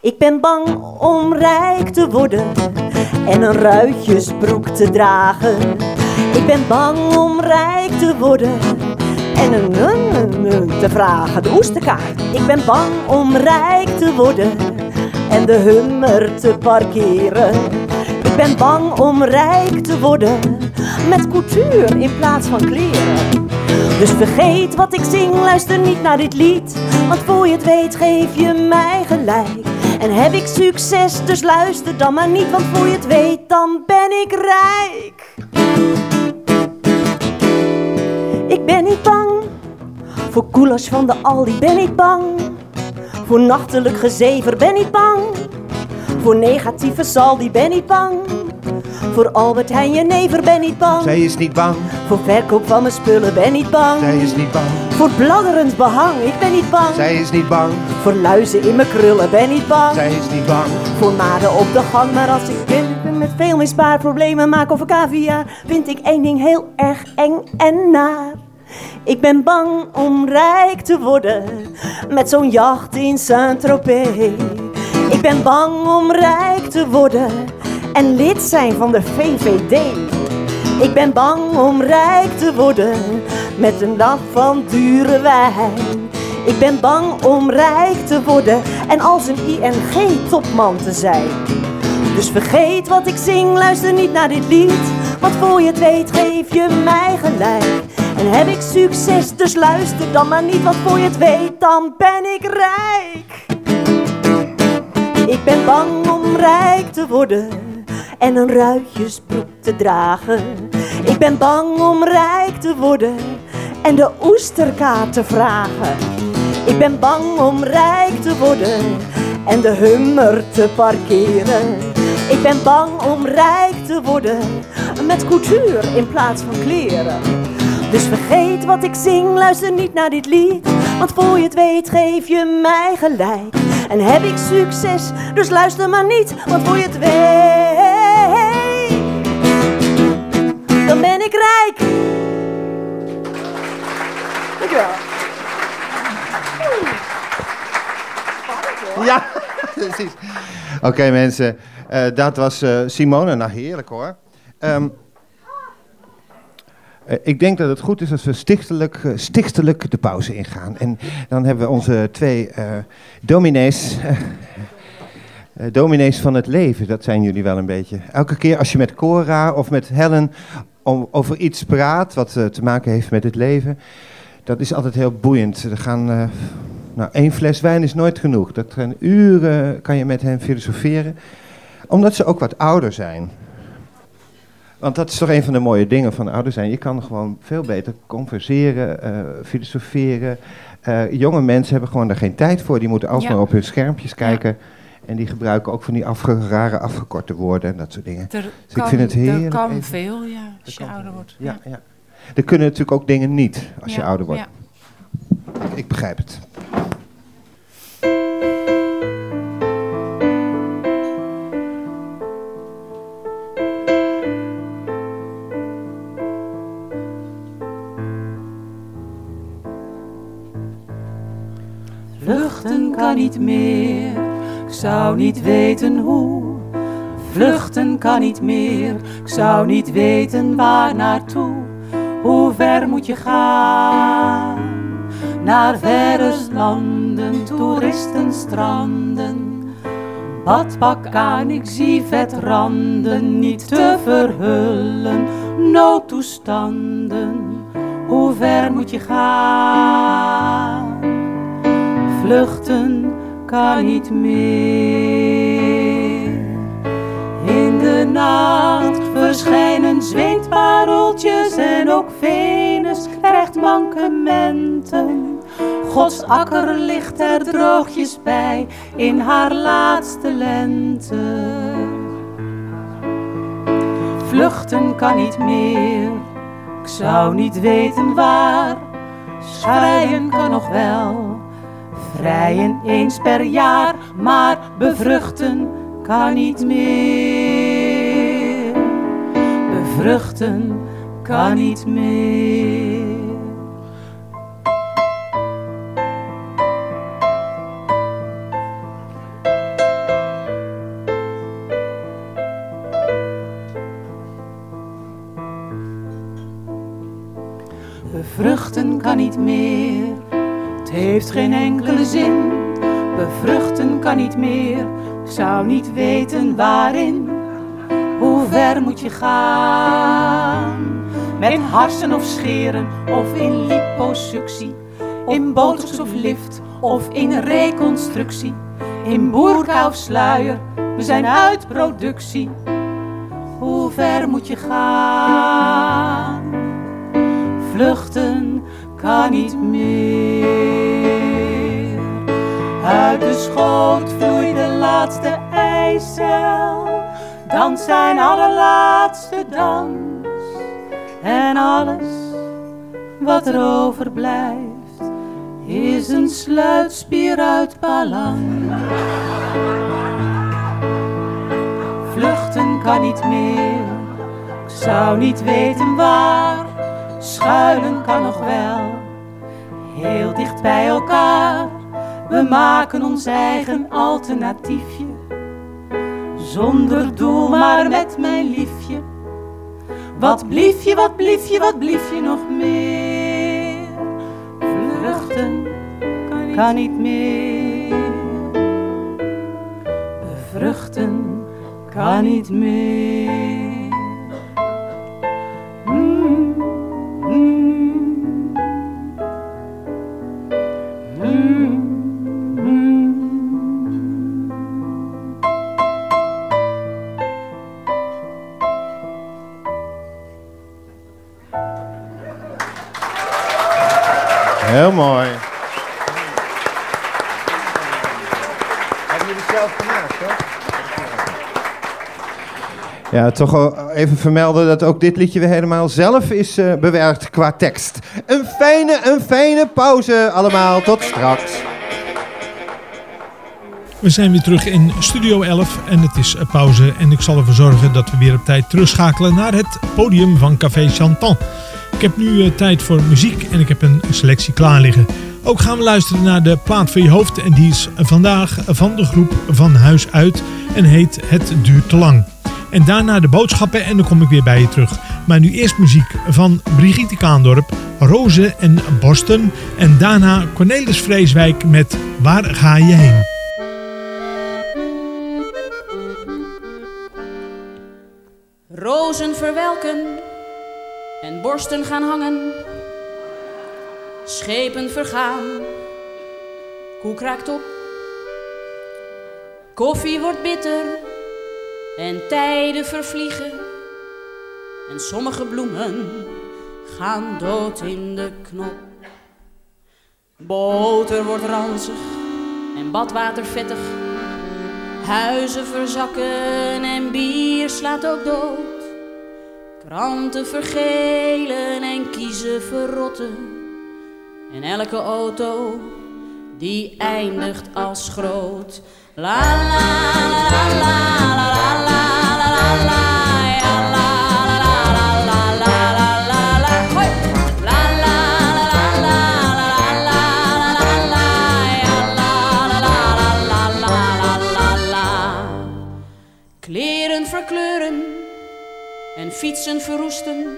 Ik ben bang om rijk te worden en een ruitjesbroek te dragen. Ik ben bang om rijk te worden en een, een, een, een te vragen, de oesterkaart. Ik ben bang om rijk te worden en de hummer te parkeren. Ik ben bang om rijk te worden met couture in plaats van kleren. Dus vergeet wat ik zing, luister niet naar dit lied. Want voor je het weet geef je mij gelijk. En heb ik succes, dus luister dan maar niet, want voor je het weet, dan ben ik rijk. Ik ben niet bang voor koelers van de Aldi, ben niet bang voor nachtelijk gezever, ben niet bang. Voor negatieve saldi, ben niet bang. Voor Albert Heijn Jenever, ben niet bang. Zij is niet bang, voor verkoop van mijn spullen, ben niet bang. Zij is niet bang, voor bladderend behang, ik ben niet bang. Zij is niet bang, voor luizen in mijn krullen, ben niet bang. Zij is niet bang. voor maden op de gang. Maar als ik ben met veel meer spaarproblemen maak over caviar, vind ik één ding heel erg eng en naar. Ik ben bang om rijk te worden met zo'n jacht in Saint-Tropez. Ik ben bang om rijk te worden en lid zijn van de VVD. Ik ben bang om rijk te worden met een dag van dure wijn. Ik ben bang om rijk te worden en als een ING-topman te zijn. Dus vergeet wat ik zing, luister niet naar dit lied. Want voor je het weet geef je mij gelijk. En heb ik succes, dus luister dan maar niet. Want voor je het weet, dan ben ik rijk. Ik ben bang om rijk te worden en een ruitjesbroek te dragen. Ik ben bang om rijk te worden en de oesterkaart te vragen. Ik ben bang om rijk te worden en de hummer te parkeren. Ik ben bang om rijk te worden met couture in plaats van kleren. Dus vergeet wat ik zing, luister niet naar dit lied. Want voor je het weet geef je mij gelijk. En heb ik succes, dus luister maar niet. Want voor je het weet, dan ben ik rijk. Dankjewel. Ja, precies. Oké mensen, eh, dat was eh, Simone. Nou, heerlijk hoor. Ehm, eh, ik denk dat het goed is als we stichtelijk, eh, stichtelijk de pauze ingaan. En dan hebben we onze twee eh dominees. eh, eh, dominees van het leven, dat zijn jullie wel een beetje. Elke keer als je met Cora of met Helen over iets praat wat eh, te maken heeft met het leven, dat is altijd heel boeiend. Er gaan, eh, nou, één fles wijn is nooit genoeg. Dat gaan uren kan je met hen filosoferen, omdat ze ook wat ouder zijn. Want dat is toch een van de mooie dingen van ouder zijn. Je kan gewoon veel beter converseren, eh, filosoferen. Eh, jonge mensen hebben gewoon daar geen tijd voor. Die moeten alsmaar Ja. op hun schermpjes kijken. En die gebruiken ook van die afge- rare afgekorte woorden en dat soort dingen. Er dus kan, ik vind het heerlijk. er kan even- veel, ja, als je ouder wordt. Ja, ja. Er kunnen natuurlijk ook dingen niet als je ouder wordt. ik begrijp het. Kan niet meer, ik zou niet weten hoe. Vluchten kan niet meer, ik zou niet weten waar naartoe. Hoe ver moet je gaan? Naar verre landen, toeristenstranden. Badpak aan, ik zie vetranden, niet te verhullen. Noodtoestanden, hoe ver moet je gaan? Vluchten kan niet meer. In de nacht verschijnen zweetpareltjes en ook Venus krijgt mankementen. Gods akker ligt er droogjes bij in haar laatste lente. Vluchten kan niet meer, ik zou niet weten waar. Schreien kan nog wel, vrijen eens per jaar, maar bevruchten kan niet meer. Bevruchten kan niet meer. Bevruchten kan niet meer, het heeft geen enkele zin. Bevruchten kan niet meer, ik zou niet weten waarin. Hoe ver moet je gaan? Met harsen of scheren of in liposuctie. In botox of lift of in reconstructie. In boerka of sluier, we zijn uit productie. Hoe ver moet je gaan? Vluchten kan niet meer. Uit de schoot vloeit de laatste eicel. Dan zijn allerlaatste dans. En alles wat er overblijft is een sluitspier uit balans. Vluchten kan niet meer, ik zou niet weten waar. Schuilen kan nog wel, heel dicht bij elkaar. We maken ons eigen alternatiefje, zonder doel maar met mijn liefje. Wat blief je, wat blief je, wat blief je nog meer? Vluchten kan niet meer. Bevruchten kan niet meer. Heel mooi. Hebben jullie zelf gemaakt, toch? Ja, toch even vermelden dat ook dit liedje weer helemaal zelf is eh, bewerkt qua tekst. Een fijne, een fijne pauze allemaal. Tot straks. We zijn weer terug in Studio 11 en het is eh, pauze. En ik zal ervoor zorgen dat we weer op tijd terugschakelen naar het podium van Café Chantan. Ik heb nu eh, tijd voor muziek en ik heb een selectie klaar liggen. Ook gaan we luisteren naar de plaat voor je hoofd. En die is vandaag van de groep Van Huis Uit en heet Het Duurt Te Lang. En daarna de boodschappen en dan kom ik weer bij je terug. Maar nu eerst muziek van Brigitte Kaandorp, Roze en Boston. En daarna Cornelis Vreeswijk met Waar ga je heen? Rozen verwelken en borsten gaan hangen. Schepen vergaan, koek raakt op. Koffie wordt bitter en tijden vervliegen. En sommige bloemen gaan dood in de knop. Boter wordt ranzig en badwater vettig. Huizen verzakken en bier slaat ook dood. Kranten vergelen en kiezen verrotten. En elke auto die eindigt als groot. La la la la la la la la la la la Kleren verkleuren en fietsen verroesten.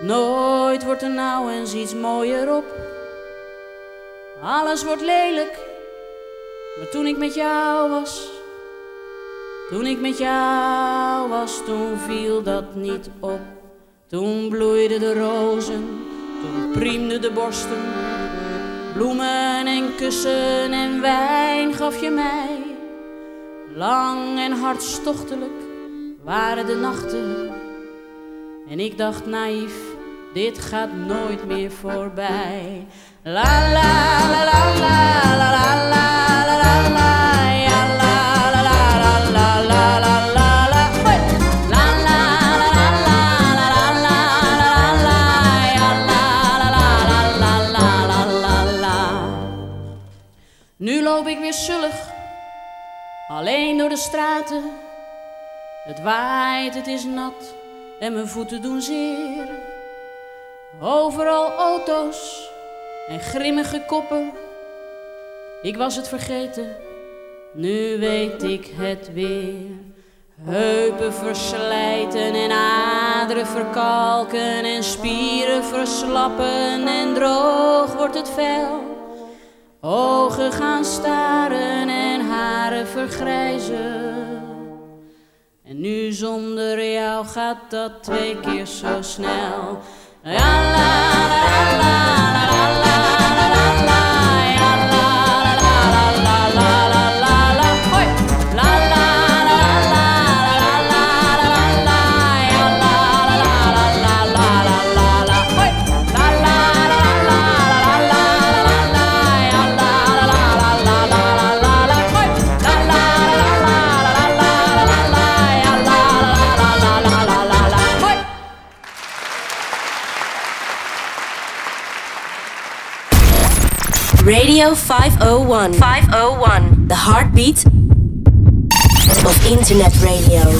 Nooit wordt er nou eens iets mooier op. Alles wordt lelijk, maar toen ik met jou was, toen ik met jou was, toen viel dat niet op. Toen bloeiden de rozen, toen priemden de borsten. Bloemen en kussen en wijn gaf je mij. Lang en hartstochtelijk waren de nachten. En ik dacht naïef, dit gaat nooit meer voorbij. La la la la la la la la la la Nu loop ik weer zullig, alleen door de straten. Het waait, het is nat en mijn voeten doen zeer. Overal auto's en grimmige koppen. Ik was het vergeten, nu weet ik het weer. Heupen verslijten en aderen verkalken en spieren verslappen en droog wordt het vel. Ogen gaan staren en haren vergrijzen. En nu zonder jou gaat dat twee keer zo snel. la la la la. la. Radio 501. 501. The heartbeat of internet radio.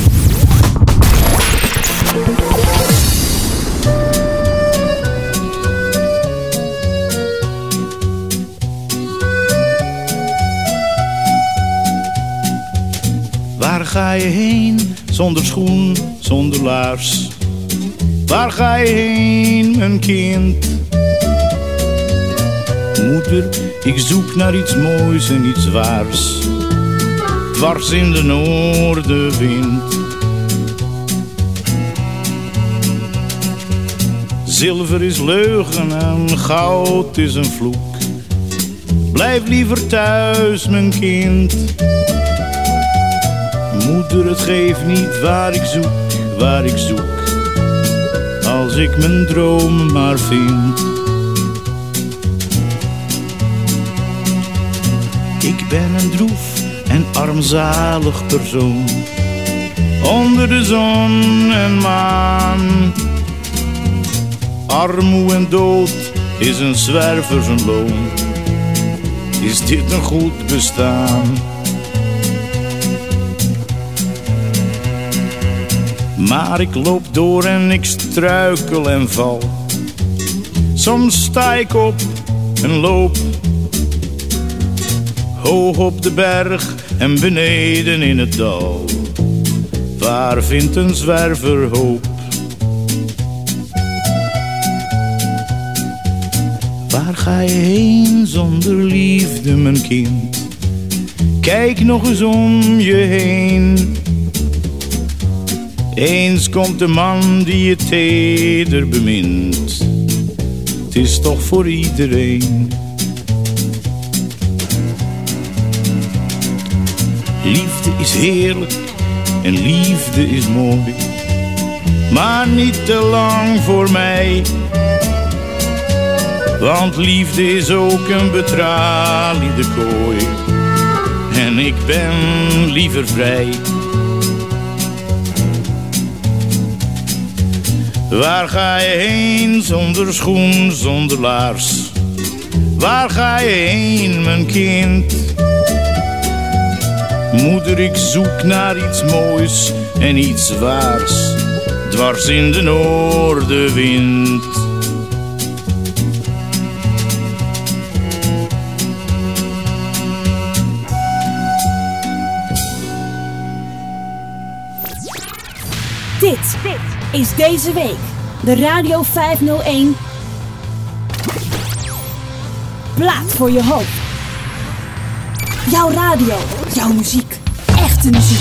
Waar ga je heen zonder schoen, zonder laars? Waar ga je heen, mijn kind? Moeder, ik zoek naar iets moois en iets waars. Dwars in de noordenwind. Zilver is leugen en goud is een vloek. Blijf liever thuis, mijn kind. Moeder, het geeft niet waar ik zoek, waar ik zoek. Als ik mijn droom maar vind. Ik ben een droef en armzalig persoon. Onder de zon en maan. Armoe en dood is een zwerver loon. Is dit een goed bestaan? Maar ik loop door en ik struikel en val. Soms sta ik op en loop. Hoog op de berg en beneden in het dal. Waar vindt een zwerver hoop? Waar ga je heen zonder liefde, mijn kind? Kijk nog eens om je heen. Eens komt de man die je teder bemint. Het is toch voor iedereen. Liefde is heerlijk en liefde is mooi. Maar niet te lang voor mij. Want liefde is ook een betraliede kooi. En ik ben liever vrij. Waar ga je heen zonder schoen, zonder laars? Waar ga je heen, mijn kind? Moeder, ik zoek naar iets moois en iets waars. Dwars in de noordenwind. Dit is deze week de Radio 501 Plaat voor je hoop. Jouw radio, jouw muziek, echte muziek.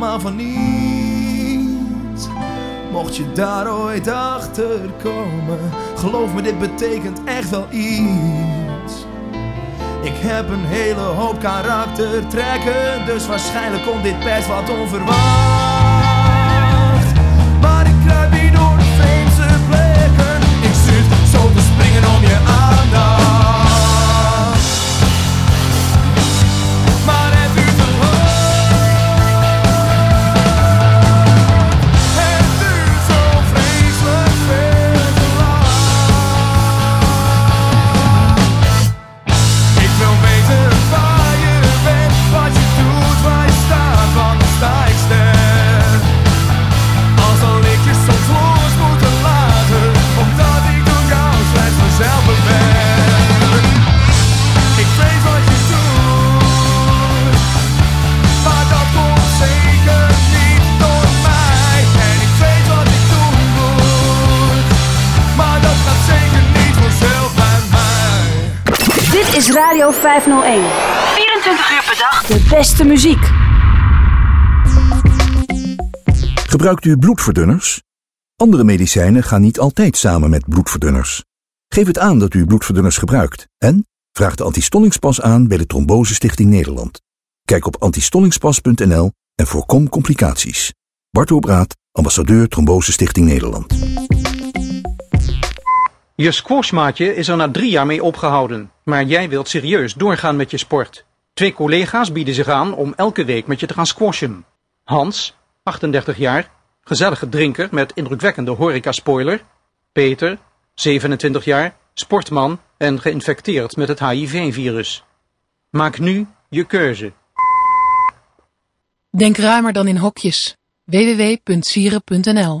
Van niets. Mocht je daar ooit achter komen, geloof me, dit betekent echt wel iets. Ik heb een hele hoop karaktertrekken, dus waarschijnlijk komt dit best wat onverwacht. 501. 24 uur per dag. De beste muziek. Gebruikt u bloedverdunners? Andere medicijnen gaan niet altijd samen met bloedverdunners. Geef het aan dat u bloedverdunners gebruikt en vraag de antistollingspas aan bij de Trombose Stichting Nederland. Kijk op antistollingspas.nl en voorkom complicaties. Bart Obraat, ambassadeur Trombose Stichting Nederland. Je squashmaatje is er na drie jaar mee opgehouden, maar jij wilt serieus doorgaan met je sport. Twee collega's bieden zich aan om elke week met je te gaan squashen. Hans, 38 jaar, gezellige drinker met indrukwekkende horecaspoiler. Peter, 27 jaar, sportman en geïnfecteerd met het HIV-virus. Maak nu je keuze. Denk ruimer dan in hokjes. www.sieren.nl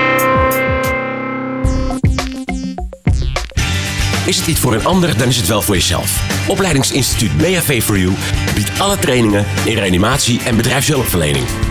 Is het niet voor een ander, dan is het wel voor jezelf. Opleidingsinstituut BHV for You biedt alle trainingen in reanimatie en bedrijfshulpverlening.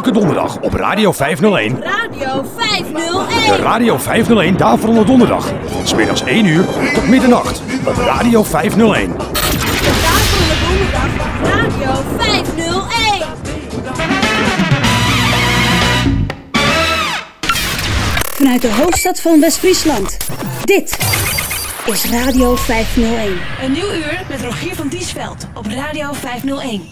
Elke donderdag op Radio 501. Radio 501. De Radio 501 Daverende Donderdag. Van 's middags 1 uur tot middernacht op Radio 501. Daverende donderdag. Radio 501. Vanuit de hoofdstad van West-Friesland. Dit is Radio 501. Een nieuw uur met Rogier van Diesveld op Radio 501.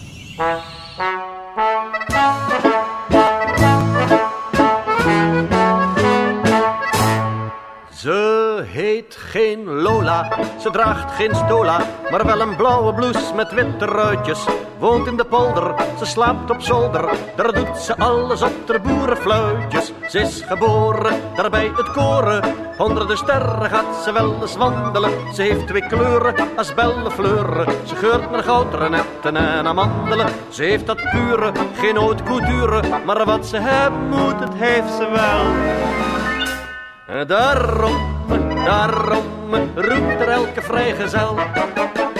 Ze heet geen Lola, ze draagt geen stola, maar wel een blauwe blouse met witte ruitjes. woont in de polder, ze slaapt op zolder. Daar doet ze alles op de boerenfluitjes. Ze is geboren, daarbij het koren. Onder de sterren gaat ze wel eens wandelen. Ze heeft twee kleuren als bellefleuren. Ze geurt naar goudrenetten en amandelen. Ze heeft dat pure, geen haute couture. Maar wat ze hebben moet, het heeft ze wel. Daarom, daarom roept er elke vrijgezel.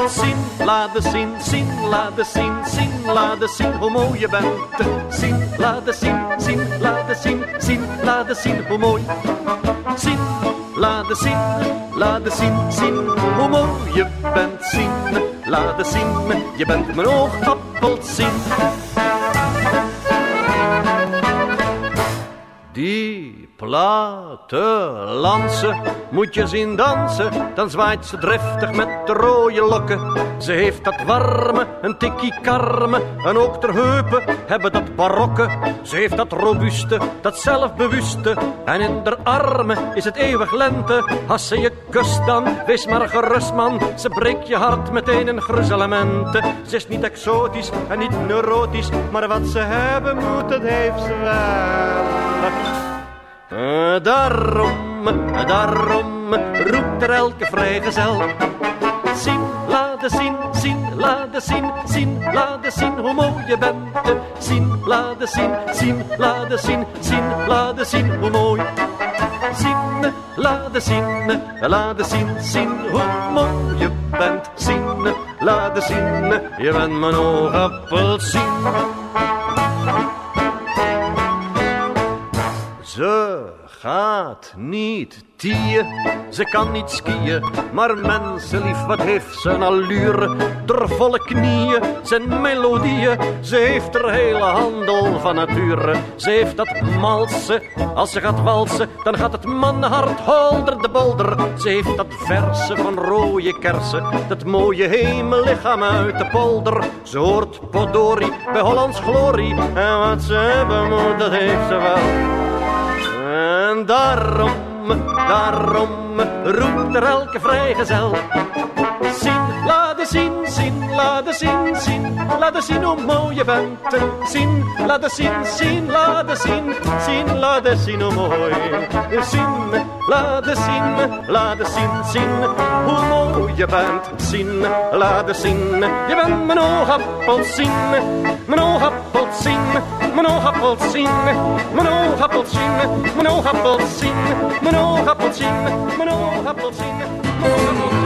Zien, laat de zien, zien, laat de zien, zien, laat de zien hoe mooi je bent. Zien, laat de zien, zien, laat de zien, zien, laat de zien hoe mooi. Zien, laat de zien, laat de zien, zien hoe mooi je bent. Zien, laat de zien, je bent mijn oogappel zien. Die plattelandse moet je zien dansen, dan zwaait ze driftig met de rode lokken. Ze heeft dat warme, een tikkie karme, en ook ter heupen hebben dat barokke. Ze heeft dat robuuste, dat zelfbewuste, en in de armen is het eeuwig lente. Als ze je kust dan, wees maar gerust man, ze breekt je hart meteen in gruzelementen. Ze is niet exotisch en niet neurotisch, maar wat ze hebben moet, dat heeft ze wel. Uh, daarom, daarom roept er elke vrijgezel. Zien, laat de zien, zien, laat de zien, zien, laat de zien hoe mooi je bent. Zien, laat de zien, zien, laat de zien, zien, laat de zien hoe mooi. Zien, laat de zien, laat de zien, zien hoe mooi je bent. Zien, laat de zien, je bent mijn oogappelsien. Ze gaat niet tieën, ze kan niet skiën, maar mensenlief, wat heeft ze een allure. Der volle knieën, zijn melodieën, ze heeft er hele handel van nature. Ze heeft dat malsen, als ze gaat walsen, dan gaat het mannenhart holder de bolder. Ze heeft dat verse van rode kersen, dat mooie hemellichaam uit de polder. Ze hoort Podori bij Hollands glorie, en wat ze hebben moet, dat heeft ze wel. En daarom, daarom roept er elke vrijgezel. Zien, zien, laat eens zien, zien, laat eens zien hoe mooi je bent. Zien, laat eens zien, zien, laat eens zien, zien, laat eens zien hoe mooi. Zien, laat eens zien, laat eens zien, zien, hoe mooi je bent. Zien, laat eens zien, je bent mijn oogappelsien, mijn oogappelsien, mijn oogappelsien, mijn oogappelsien, mijn oogappelsien, mijn oogappelsien, mijn oogappelsien, mijn oogappelsien.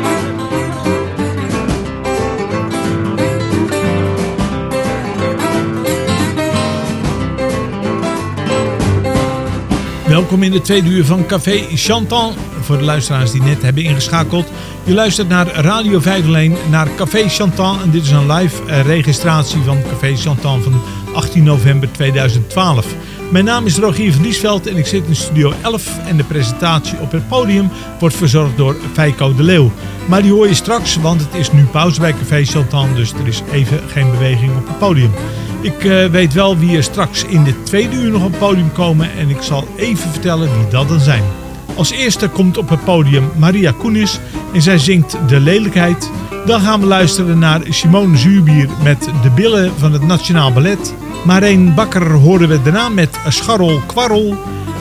Welkom in de tweede uur van Café Chantan. Voor de luisteraars die net hebben ingeschakeld. Je luistert naar Radio 501, naar Café Chantan. En dit is een live eh, registratie van Café Chantan van 18 november 2012. Mijn naam is Rogier van Diesveld en ik zit in studio 11. En de presentatie op het podium wordt verzorgd door Feiko de Leeuw. Maar die hoor je straks, want het is nu pauze bij Café Chantan. Dus er is even geen beweging op het podium. Ik uh, weet wel wie er straks in de tweede uur nog op het podium komen en ik zal even vertellen wie dat dan zijn. Als eerste komt op het podium Maria Koenis en zij zingt De Lelijkheid. Dan gaan we luisteren naar Simone Zuurbier met De Billen van het Nationaal Ballet. Marijn Bakker hoorden we daarna met Scharrel Kwarrel.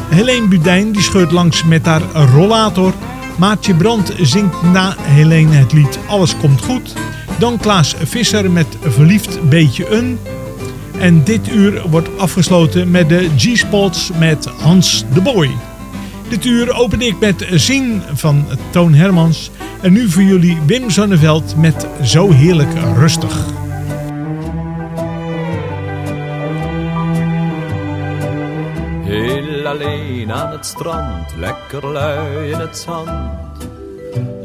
Helene Budijn die scheurt langs met haar rollator. Maartje Brandt zingt na Helene het lied Alles Komt Goed. Dan Klaas Visser met Verliefd Beetje Een. En dit uur wordt afgesloten met de G-Spots met Hans de Boy. Dit uur open ik met Zien van Toon Hermans. En nu voor jullie Wim Zonneveld met Zo Heerlijk Rustig. Heel alleen aan het strand, lekker lui in het zand.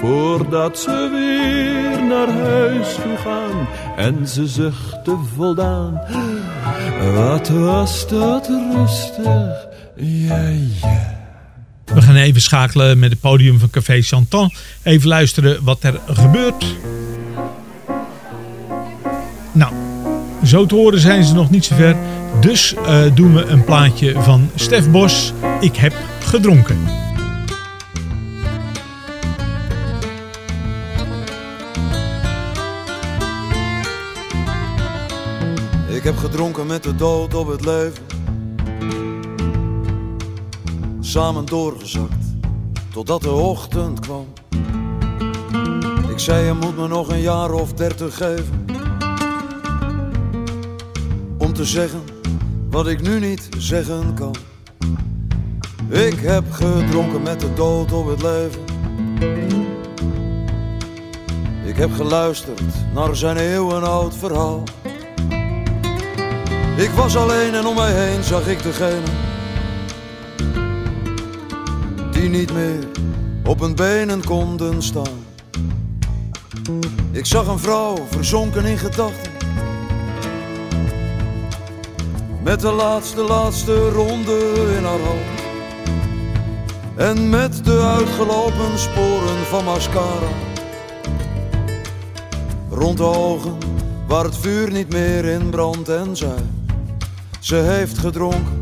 voordat ze weer naar huis toe gaan. En ze zuchten voldaan, wat was dat rustig, ja ja. We gaan even schakelen met het podium van Café Chantan. Even luisteren wat er gebeurt. Nou, zo te horen zijn ze nog niet zo ver. Dus uh, doen we een plaatje van Stef Bos. Ik heb gedronken. Ik heb gedronken met de dood op het leven. Samen doorgezakt, totdat de ochtend kwam. Ik zei je moet me nog een jaar of dertig geven. Om te zeggen wat ik nu niet zeggen kan. Ik heb gedronken met de dood op het leven. Ik heb geluisterd naar zijn eeuwenoud verhaal. Ik was alleen en om mij heen zag ik degene die niet meer op hun benen konden staan. Ik zag een vrouw verzonken in gedachten. Met de laatste, laatste ronde in haar hand. En met de uitgelopen sporen van mascara. Rond de ogen waar het vuur niet meer in brandt en zij. Ze heeft gedronken,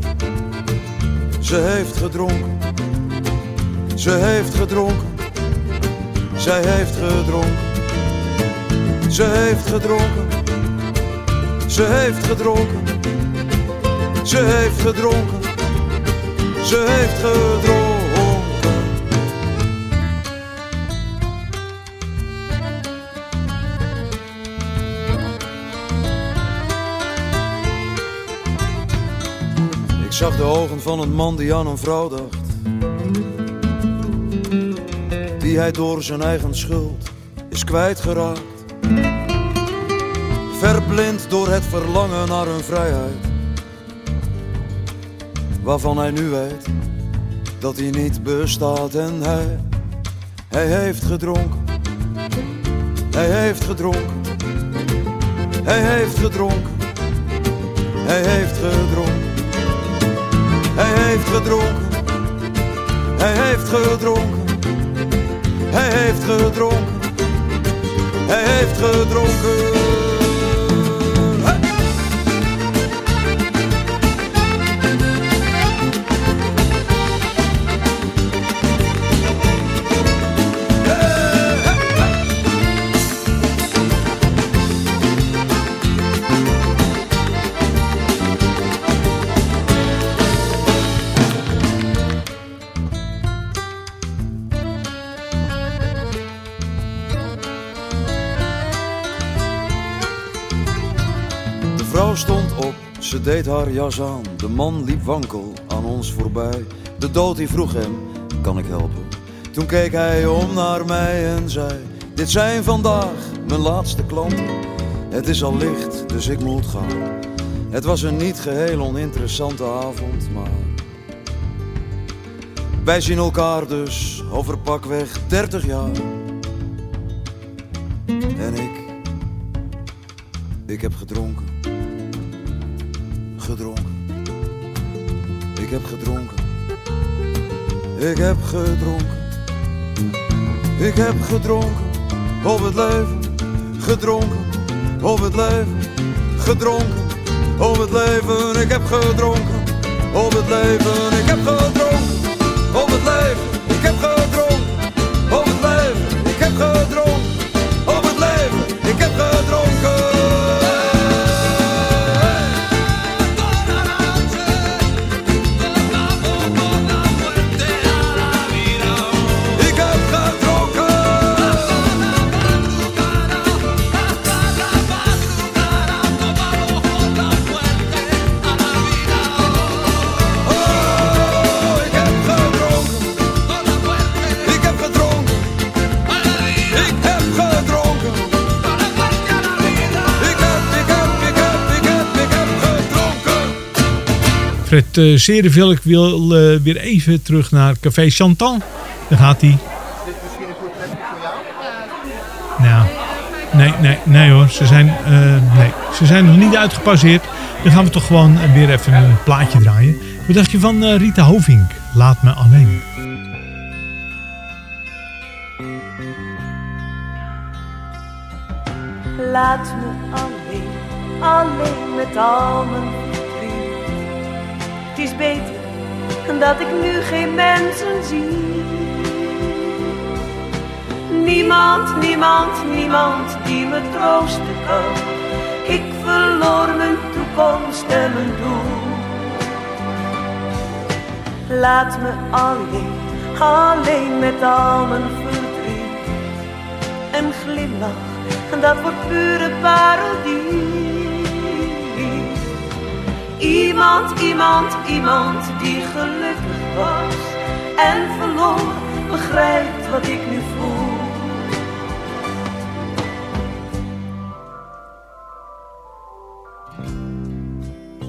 ze heeft gedronken, ze heeft gedronken, zij heeft gedronken, ze heeft gedronken, ze heeft gedronken, ze heeft gedronken, ze heeft gedronken. Zag de ogen van een man die aan een vrouw dacht. Die hij door zijn eigen schuld is kwijtgeraakt. Verblind door het verlangen naar een vrijheid. Waarvan hij nu weet dat hij niet bestaat. En hij, hij heeft gedronken. Hij heeft gedronken. Hij heeft gedronken. Hij heeft gedronken. Hij heeft gedronken. Hij heeft gedronken. Hij heeft gedronken. Hij heeft gedronken. Deed haar jas aan. De man liep wankel aan ons voorbij. De dood die vroeg hem, kan ik helpen? Toen keek hij om naar mij en zei: Dit zijn vandaag mijn laatste klanten. Het is al licht, dus ik moet gaan. Het was een niet geheel oninteressante avond, maar. Wij zien elkaar dus over pakweg 30 jaar. En ik. Ik heb gedronken. Gedronken. Ik heb gedronken. Ik heb gedronken. Ik heb gedronken op het leven, gedronken op het leven, gedronken op het leven. Ik heb gedronken op het leven, ik heb gedronken op het leven, ik heb Fred uh, Serenville, ik wil eh, weer even terug naar Café Chantan. Daar gaat hij. Nou, nee, nee, nee hoor. Ze zijn, eh, nee, ze zijn nog niet uitgepauzeerd. Dan gaan we toch gewoon weer even een plaatje draaien. Wat dacht je van eh, Rita Hovink? Laat me alleen. Laat me alleen, alleen met al mijn dat ik nu geen mensen zie. Niemand, niemand, niemand die me troosten kan. Ik verloor mijn toekomst en mijn doel. Laat me alleen, alleen met al mijn verdriet. Een glimlach, dat wordt pure parodie. Iemand, iemand, iemand die gelukkig was en verloor, begrijpt wat ik nu voel.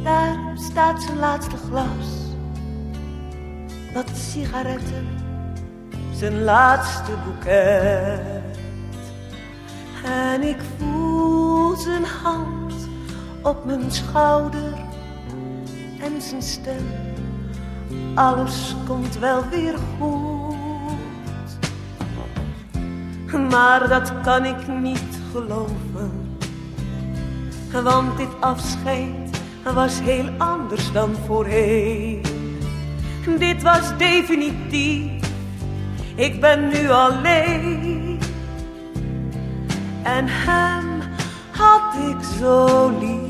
Daar staat zijn laatste glas, wat sigaretten, zijn laatste boeket. En ik voel zijn hand op mijn schouder en zijn stem. Alles komt wel weer goed. Maar dat kan ik niet geloven. Want dit afscheid was heel anders dan voorheen. Dit was definitief. Ik ben nu alleen. En hem had ik zo lief.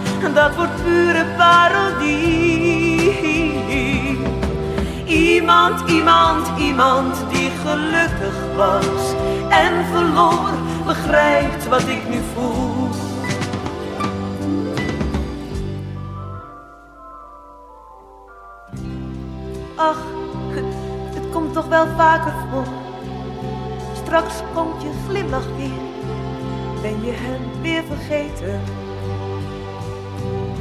dat wordt pure parodie. Iemand, iemand, iemand die gelukkig was en verloor, begrijpt wat ik nu voel. Ach, het komt toch wel vaker voor. Straks komt je glimlach weer, ben je hem weer vergeten.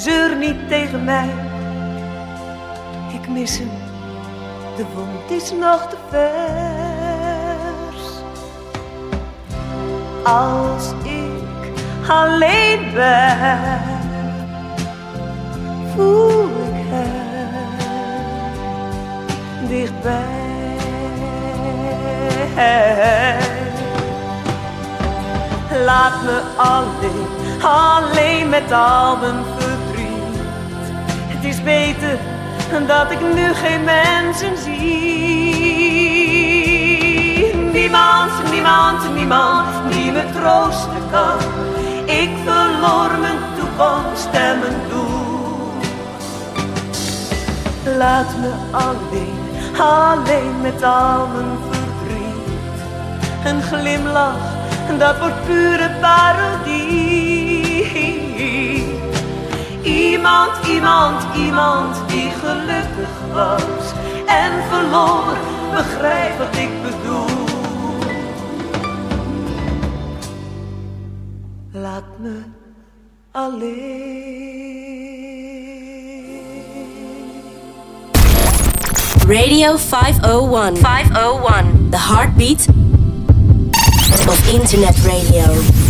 zeur niet tegen mij. Ik mis hem, de wond is nog te vers. Als ik alleen ben, voel ik hem dichtbij. Laat me alleen, alleen met al mijn is beter dat ik nu geen mensen zie. Niemand, niemand, niemand die me troosten kan. Ik verloor mijn toekomst en mijn doel. Laat me alleen, alleen met al mijn verdriet. Een glimlach, dat wordt pure parodie. Iemand, iemand, iemand die gelukkig was en verloor, begrijp wat ik bedoel. Laat me alleen. Radio 501. 501. The heartbeat of internet radio.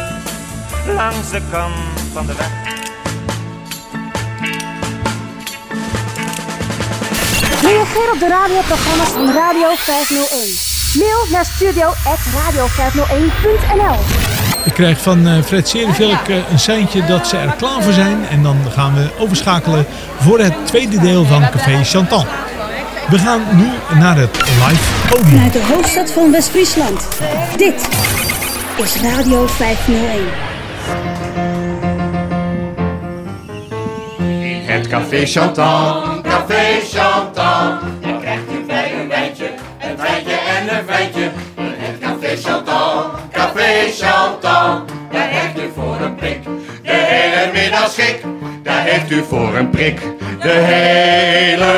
langs de kant van de weg. Reageer op de radioprogramma's van Radio 501. Mail naar studio.radio501.nl Ik krijg van eh, Fred Serenvelk eh, een seintje dat ze er klaar voor zijn. En dan gaan we overschakelen voor het tweede deel van Café Chantal. We gaan nu naar het live podium. Vanuit de hoofdstad van West-Friesland. Dit is Radio 501. Het Café Chantal, Café Chantal. Daar krijgt u vrij een wijntje vijtje. Het café Chantal, café Chantal. Daar heeft u voor een prik de hele middag schik. Daar heeft u voor een prik de hele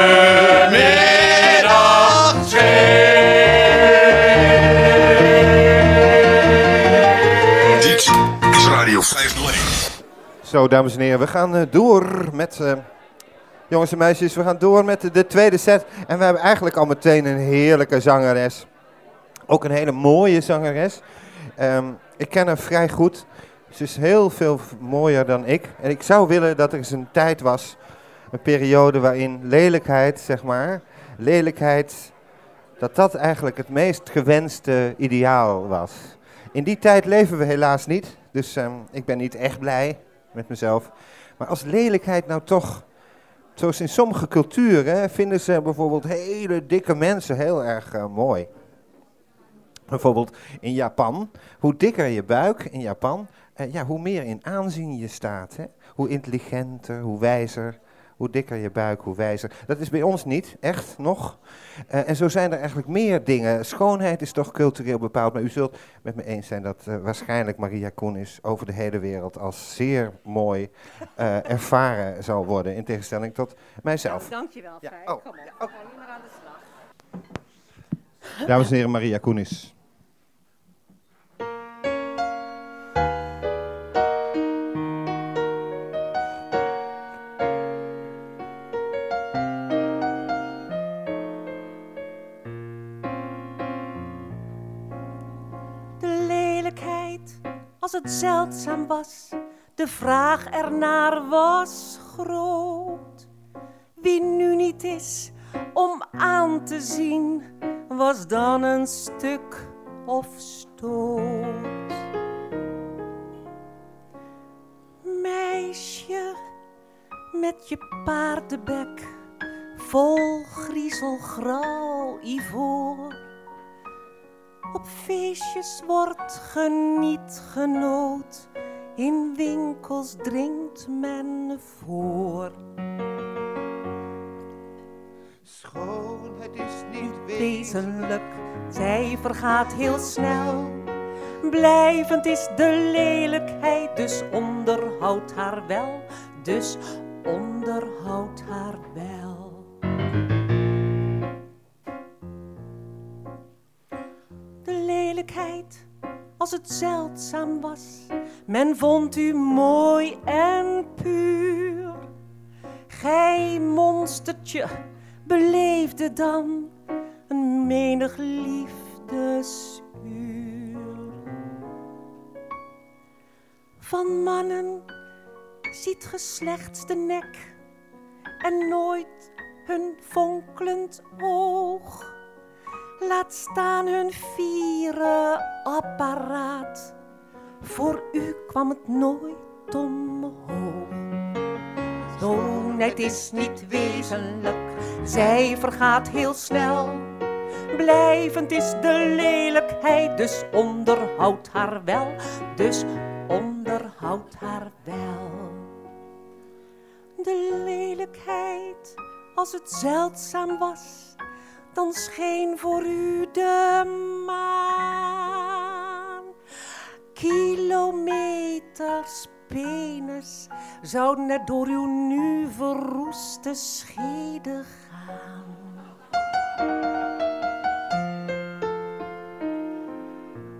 middag Zo, dames en heren, we gaan eh, door met... eh, jongens en meisjes, we gaan door met de, de tweede set. En we hebben eigenlijk al meteen een heerlijke zangeres. Ook een hele mooie zangeres. Ehm, ik ken haar vrij goed. Ze is heel veel mooier dan ik. En ik zou willen dat er eens een tijd was, een periode waarin lelijkheid, zeg maar, lelijkheid, dat dat eigenlijk het meest gewenste ideaal was. In die tijd leven we helaas niet, dus ehm, ik ben niet echt blij met mezelf. Maar als lelijkheid nou toch, zoals in sommige culturen, vinden ze bijvoorbeeld hele dikke mensen heel erg eh, mooi. Bijvoorbeeld in Japan, hoe dikker je buik in Japan, eh, ja, hoe meer in aanzien je staat. Hè? Hoe intelligenter, hoe wijzer, hoe dikker je buik, hoe wijzer. Dat is bij ons niet, echt, nog. Eh, en zo zijn er eigenlijk meer dingen. Schoonheid is toch cultureel bepaald, maar u zult met me eens zijn dat eh, waarschijnlijk Maria Koenis over de hele wereld als zeer mooi eh, ervaren zal worden, in tegenstelling tot mijzelf. Dankjewel, Fijn. oh, Kom op, we gaan nu maar aan de slag. Dames en heren, Maria Koenis. Zeldzaam was, de vraag ernaar was groot. Wie nu niet is om aan te zien, was dan een stuk of stoot. Meisje met je paardenbek, vol griezelgrauw ivoor. Op feestjes wordt geniet genoot, in winkels drinkt men voor. Schoonheid is niet Wezenlijk, zij vergaat heel snel. Blijvend is de lelijkheid, dus onderhoud haar wel, dus onderhoud haar wel. Als het zeldzaam was, men vond u mooi en puur. Gij monstertje beleefde dan een menig liefdesuur. Van mannen ziet ge slechts de nek en nooit hun fonkelend oog. Laat staan hun vieren apparaat. Voor u kwam het nooit omhoog. Schoonheid is niet wezenlijk, zij vergaat heel snel. Blijvend is de lelijkheid, dus onderhoud haar wel, dus onderhoud haar wel. De lelijkheid, als het zeldzaam was, dan scheen voor u de maan. Kilometers penis zouden er door uw nu verroeste scheden gaan.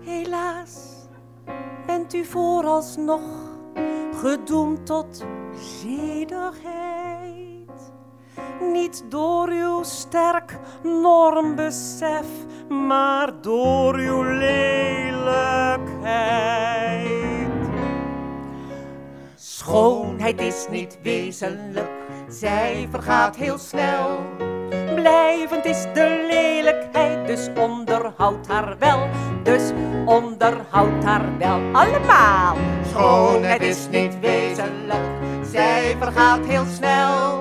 Helaas bent u vooralsnog gedoemd tot zedigheid. Niet door uw sterk normbesef, maar door uw lelijkheid. Schoonheid is niet wezenlijk, zij vergaat heel snel. Blijvend is de lelijkheid, dus onderhoud haar wel. Dus onderhoud haar wel allemaal. Schoonheid is niet wezenlijk, zij vergaat heel snel.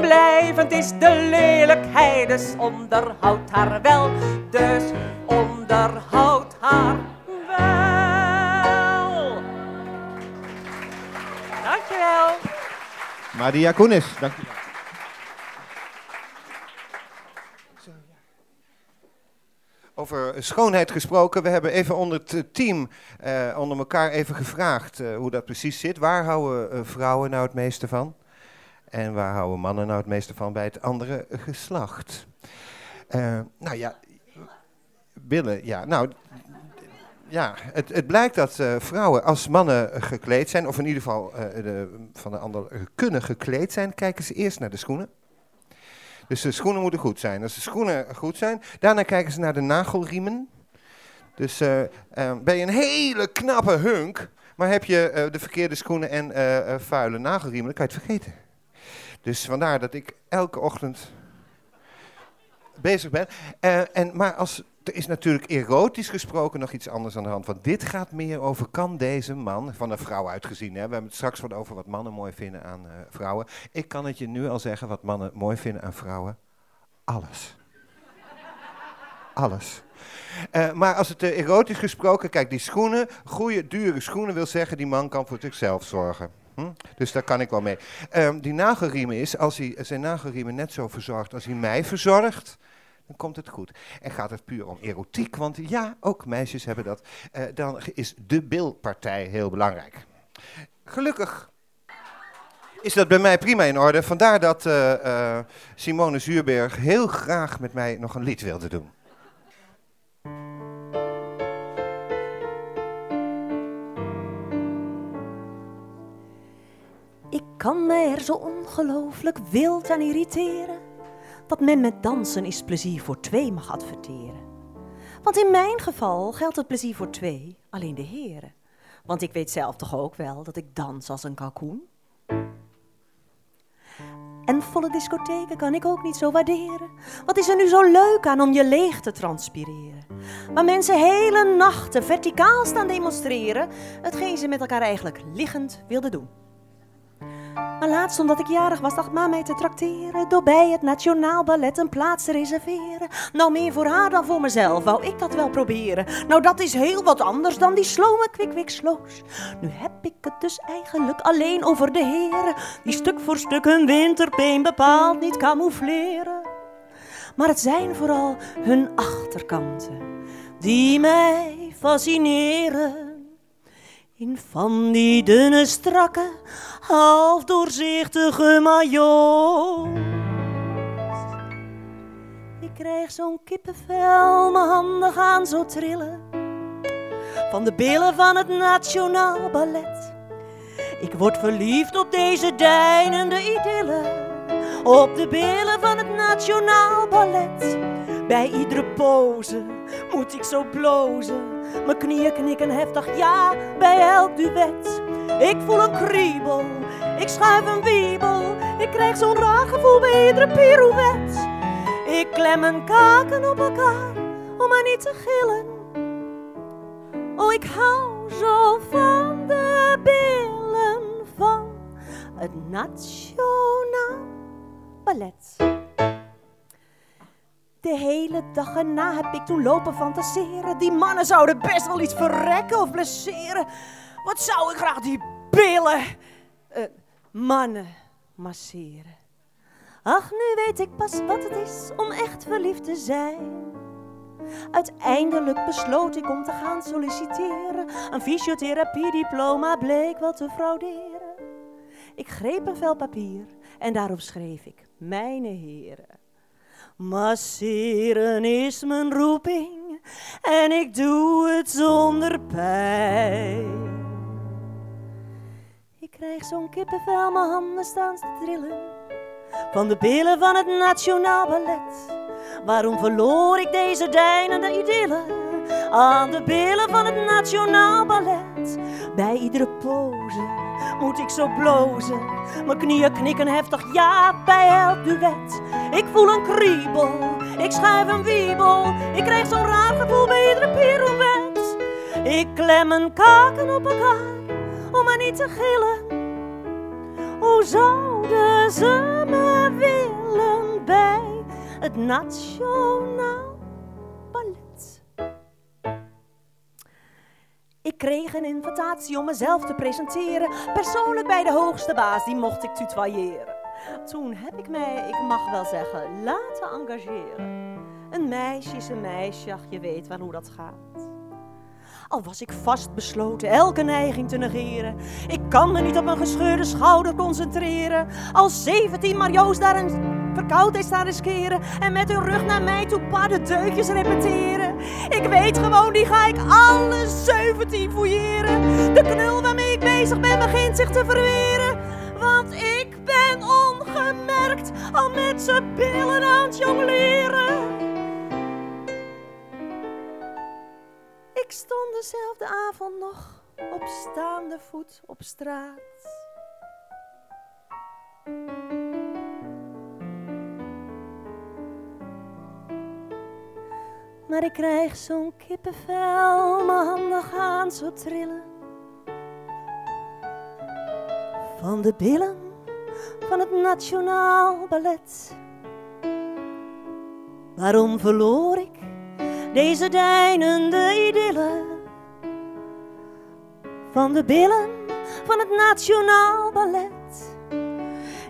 Blijvend is de lelijkheid, dus onderhoud haar wel. Dus onderhoud haar wel. Dankjewel. Maria Koenis, dankjewel. Over schoonheid gesproken. We hebben even onder het team, uh, onder elkaar even gevraagd uh, hoe dat precies zit. Waar houden vrouwen nou het meeste van? En waar houden mannen nou het meeste van bij het andere geslacht? nou ja, billen, ja. Nou, ja, het, het blijkt dat vrouwen als mannen gekleed zijn, of in ieder geval de, van de ander kunnen gekleed zijn, kijken ze eerst naar de schoenen. Dus de schoenen moeten goed zijn. Als de schoenen goed zijn, daarna kijken ze naar de nagelriemen. Dus uh, uh, ben je een hele knappe hunk, maar heb je uh, de verkeerde schoenen en vuile nagelriemen, dan kan je het vergeten. Dus vandaar dat ik elke ochtend bezig ben. en, maar als er is natuurlijk erotisch gesproken nog iets anders aan de hand. Want dit gaat meer over, kan deze man, van een vrouw uitgezien, hè? we hebben het straks wat over wat mannen mooi vinden aan uh, vrouwen. Ik kan het je nu al zeggen wat mannen mooi vinden aan vrouwen. Alles. Alles. Uh, maar als het uh, erotisch gesproken, kijk, die schoenen, goede, dure schoenen wil zeggen, die man kan voor zichzelf zorgen. Hm? Dus daar kan ik wel mee. Uh, die nagelriemen is, als hij zijn nagelriemen net zo verzorgt als hij mij verzorgt, dan komt het goed. En gaat het puur om erotiek, want ja, ook meisjes hebben dat, uh, dan is de bilpartij heel belangrijk. Gelukkig is dat bij mij prima in orde. Vandaar dat uh, uh, Simone Zuurberg heel graag met mij nog een lied wilde doen. Ik kan mij er zo ongelooflijk wild aan irriteren dat men met dansen is plezier voor twee mag adverteren. Want in mijn geval geldt het plezier voor twee, alleen de heren. Want ik weet zelf toch ook wel dat ik dans als een kalkoen. En volle discotheken kan ik ook niet zo waarderen. Wat is er nu zo leuk aan om je leeg te transpireren? Waar mensen hele nachten verticaal staan demonstreren, hetgeen ze met elkaar eigenlijk liggend wilden doen. Maar laatst, omdat ik jarig was, dacht ma mij te trakteren. Door bij het Nationaal Ballet een plaats te reserveren. Nou, meer voor haar dan voor mezelf, wou ik dat wel proberen. Nou, dat is heel wat anders dan die slome kwik sloos. Nu heb ik het dus eigenlijk alleen over de heren. Die stuk voor stuk hun winterpeen bepaald niet camoufleren. Maar het zijn vooral hun achterkanten die mij fascineren. In van die dunne, strakke, half doorzichtige. Ik krijg zo'n kippenvel, mijn handen gaan zo trillen. Van de billen van het Nationaal Ballet. Ik word verliefd op deze deinende idylle. Op de billen van het Nationaal Ballet. Bij iedere pose moet ik zo blozen mijn knieën knikken heftig ja bij elk duet. Ik voel een kriebel, ik schuif een wiebel. Ik krijg zo'n raar gevoel bij iedere pirouette. Ik klem mijn kaken op elkaar om maar niet te gillen. Oh, ik hou zo van de billen van het Nationaal Ballet. De hele dag erna heb ik toen lopen fantaseren. Die mannen zouden best wel iets verrekken of blesseren. Wat zou ik graag die billen, uh, mannen, masseren. Ach, nu weet ik pas wat het is om echt verliefd te zijn. Uiteindelijk besloot ik om te gaan solliciteren. Een fysiotherapiediploma bleek wel te frauderen. Ik greep een vel papier en daarop schreef ik: Mijn heren. Masseren is mijn roeping en ik doe het zonder pijn. Ik krijg zo'n kippenvel, mijn handen staan te trillen. Van de billen van het Nationaal Ballet. Waarom verloor ik deze deinende idylle? Aan de billen van het Nationaal Ballet. Bij iedere pose moet ik zo blozen. Mijn knieën knikken heftig, ja, bij elk duet. Ik voel een kriebel, ik schuif een wiebel. Ik krijg zo'n raar gevoel bij iedere pirouette. Ik klem mijn kaken op elkaar, om maar niet te gillen. Hoe zouden ze me willen bij het Nationaal Ik kreeg een invitatie om mezelf te presenteren, persoonlijk bij de hoogste baas, die mocht ik tutoyeren. Toen heb ik mij, ik mag wel zeggen, laten engageren. Een meisje is een meisje, je weet wel hoe dat gaat. Al was ik vastbesloten elke neiging te negeren. Ik kan me niet op een gescheurde schouder concentreren. Als 17 Mario's daar een verkoudheid staan riskeren. En met hun rug naar mij toe de deukjes repeteren. Ik weet gewoon, die ga ik alle 17 fouilleren. De knul waarmee ik bezig ben begint zich te verweren. Want ik ben ongemerkt al met z'n billen aan het jongleren. Ik stond dezelfde avond nog op staande voet op straat. Maar ik krijg zo'n kippenvel, mijn handen gaan zo trillen. Van de billen van het Nationaal Ballet. Waarom verloor ik deze deinende idylle? Van de billen van het Nationaal Ballet.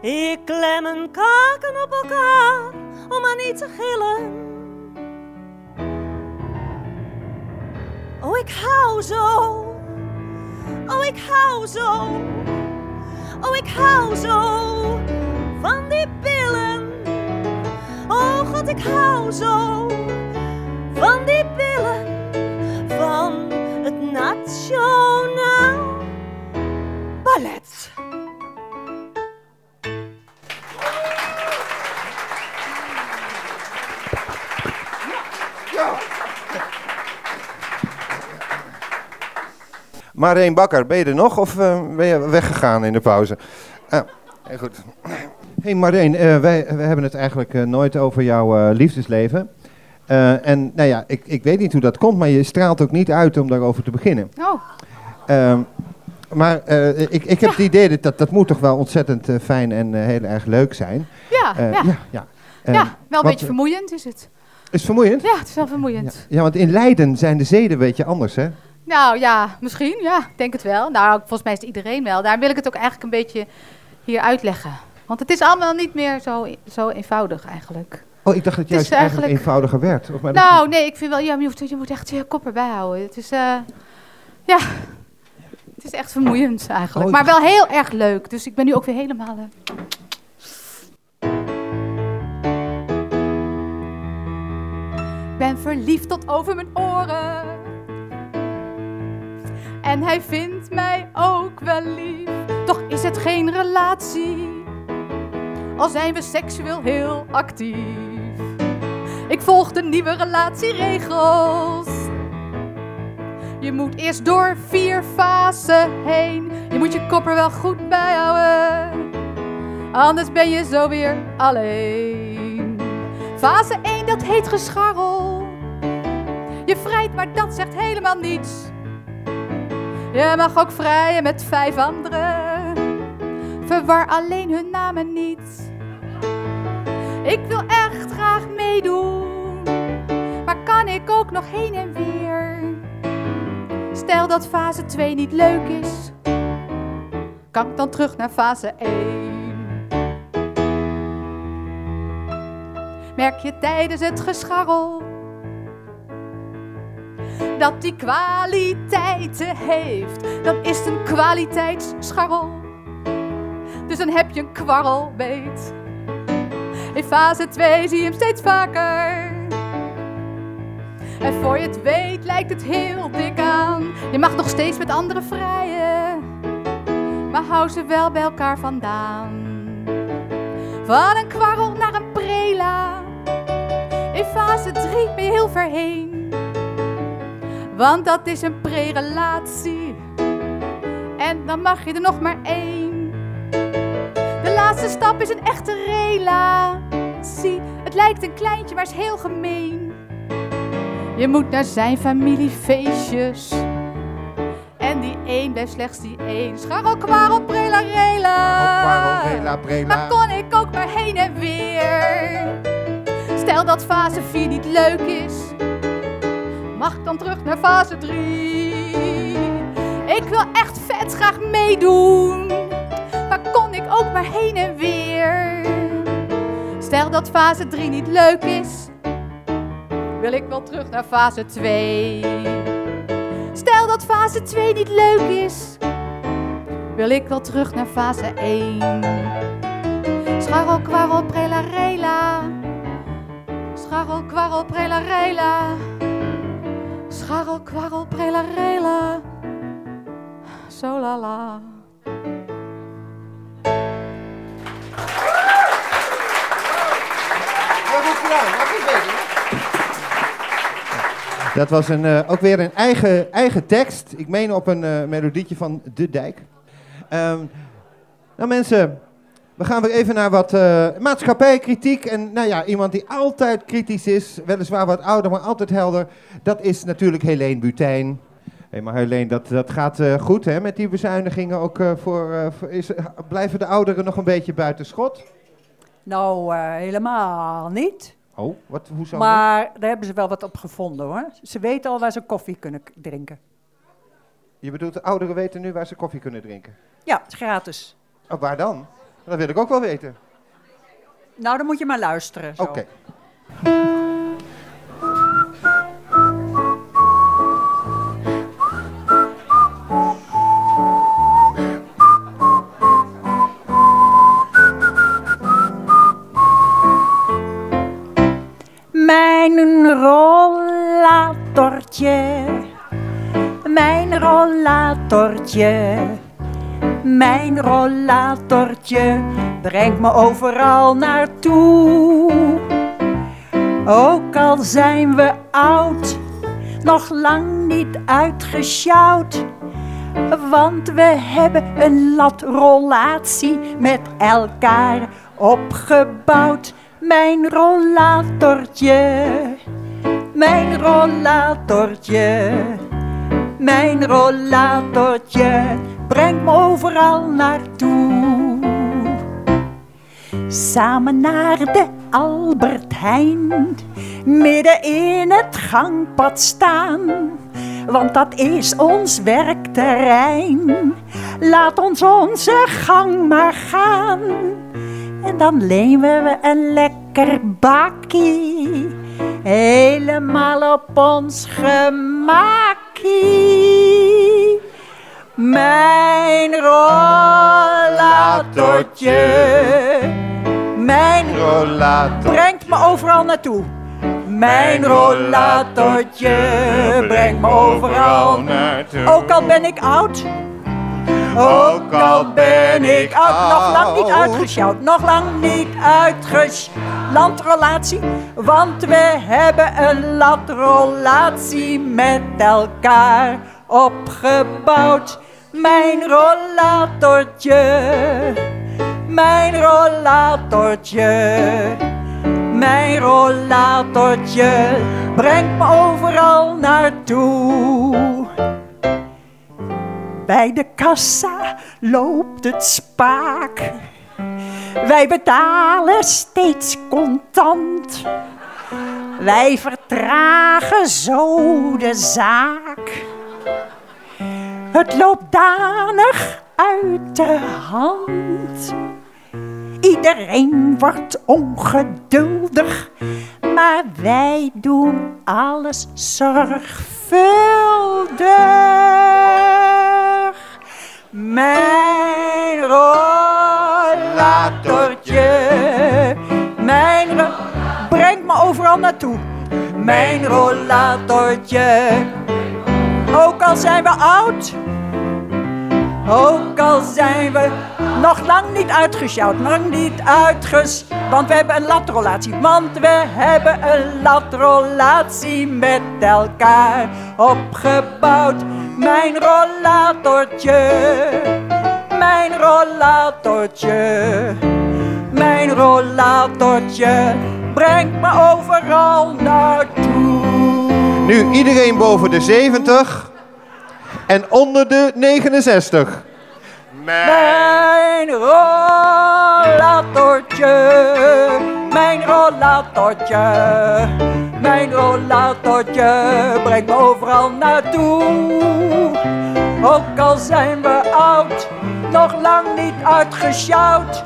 Ik klem mijn kaken op elkaar om maar niet te gillen. Oh, ik hou zo. Oh, ik hou zo. Oh, ik hou zo van die billen. Oh, god, ik hou zo van die billen van het Nationaal Ballet. Marijn Bakker, ben je er nog of eh, ben je weggegaan in de pauze? Ah, heel goed. Hey Marijn, eh, wij, wij hebben het eigenlijk eh, nooit over jouw liefdesleven. En nou ja, ik, ik weet niet hoe dat komt, maar je straalt ook niet uit om daarover te beginnen. Oh. Ehm, maar ik, ik heb het idee dat, dat moet toch wel ontzettend fijn en heel erg leuk zijn. Ja, ja. ja, ja. ja wel een beetje vermoeiend is het. Is het vermoeiend? Ja, het is wel vermoeiend. Ja, want in Leiden zijn de zeden een beetje anders, hè? Nou ja, misschien. Ja, ik denk het wel. Nou, volgens mij is het iedereen wel. Daar wil ik het ook eigenlijk een beetje hier uitleggen. Want het is allemaal niet meer zo, zo eenvoudig eigenlijk. Oh, ik dacht dat het juist eigenlijk... eenvoudiger werd. Of maar nou, nee, ik vind wel, ja, je, moet, je moet echt je kop erbij houden. Het is, uh, ja, het is echt vermoeiend eigenlijk. Oh, maar wel heel erg leuk. Dus ik ben nu ook weer helemaal... Uh... ben verliefd tot over mijn oren. En hij vindt mij ook wel lief. Toch is het geen relatie. Al zijn we seksueel heel actief. Ik volg de nieuwe relatieregels. Je moet eerst door vier fasen heen. Je moet je kopper wel goed bijhouden. Anders ben je zo weer alleen. Fase 1, dat heet gescharrel. Je vrijt, maar dat zegt helemaal niets. Je mag ook vrijen met vijf anderen. Verwar alleen hun namen niet. Ik wil echt graag meedoen, maar kan ik ook nog heen en weer? Stel dat fase 2 niet leuk is, kan ik dan terug naar fase 1? Merk je tijdens het gescharrel dat die kwaliteiten heeft, dan is het een kwaliteitsscharrel. Dus dan heb je een kwarrelbeet. In fase 2 zie je hem steeds vaker. En voor je het weet lijkt het heel dik aan. Je mag nog steeds met anderen vrijen, maar hou ze wel bij elkaar vandaan. Van een kwarrel naar een prela. In fase 3 ben je heel ver heen. Want dat is een pre-relatie. En dan mag je er nog maar één. De laatste stap is een echte relatie. Het lijkt een kleintje, maar is heel gemeen. Je moet naar zijn familiefeestjes. En die één blijft slechts die één. Scharrel, kwarrel, prela, rela. Maar kon ik ook maar heen en weer. Stel dat fase 4 niet leuk is mag ik dan terug naar fase 3? Ik wil echt vet graag meedoen, maar kon ik ook maar heen en weer? Stel dat fase 3 niet leuk is, wil ik wel terug naar fase 2. Stel dat fase 2 niet leuk is, wil ik wel terug naar fase 1. Scharrel, kwarrel, prela, rela. Scharrel, kwarrel, prela, rela. Scharrel, kwarrel, prela, rela. Zo la la. Dat was een, eh, ook weer een eigen, eigen tekst. Ik meen op een eh, melodietje van De Dijk. Ehm, nou mensen, we gaan weer even naar wat eh, maatschappijkritiek. En nou ja, iemand die altijd kritisch is, weliswaar wat ouder, maar altijd helder. Dat is natuurlijk Helene Butijn. Hé, maar Helene, dat, dat gaat eh, goed hè, met die bezuinigingen. Ook eh, voor, eh, voor- is, blijven de ouderen nog een beetje buiten schot? Nou, eh, helemaal niet. Oh, wat? Maar daar hebben ze wel wat op gevonden hoor. Ze weten al waar ze koffie kunnen drinken. Je bedoelt, de ouderen weten nu waar ze koffie kunnen drinken? Ja, is gratis. Oh, waar dan? Dat wil ik ook wel weten. Nou, dan moet je maar luisteren. Oké. Mijn rollatortje, mijn rollatortje, mijn rollatortje brengt me overal naartoe. Ook al zijn we oud, nog lang niet uitgesjouwd. Want we hebben een latrolatie met elkaar opgebouwd. Mijn rollatortje, mijn rollatortje, mijn rollatortje brengt me overal naartoe. Samen naar de Albert Heijn, midden in het gangpad staan. Want dat is ons werkterrein. Laat ons onze gang maar gaan. En dan lenen we een lekker bakkie. Helemaal op ons gemakkie. Mijn rollatortje. Mijn rollator. Brengt me overal naartoe. Mijn rollatortje brengt me overal naartoe. Ook al ben ik oud. Ook al ben ik oud. Nog lang niet uitgesjouwd. Nog lang niet uitgesjouwd. Landrolatie. Want we hebben een latrolatie met elkaar opgebouwd. Mijn rollatortje. Mijn rollatortje. Mijn rollatortje brengt me overal naartoe. Bij de kassa loopt het spaak. Wij betalen steeds contant. Wij vertragen zo de zaak. Het loopt danig uit de hand. Iedereen wordt ongeduldig, maar wij doen alles zorgvuldig. Mijn rollatortje, mijn brengt me overal naartoe. Mijn rollatortje, ook al zijn we oud. Ook al zijn we nog lang niet uitgesjouwd, lang niet uitges... Want we hebben een latrolatie, want we hebben een latrolatie met elkaar opgebouwd. Mijn rollatortje, mijn rollatortje, mijn rollatortje brengt me overal naartoe. Nu iedereen boven de 70 en onder de 69. Mijn rollatortje, mijn rollatortje, mijn rollatortje brengt me overal naartoe. Ook al zijn we oud, nog lang niet uitgesjouwd.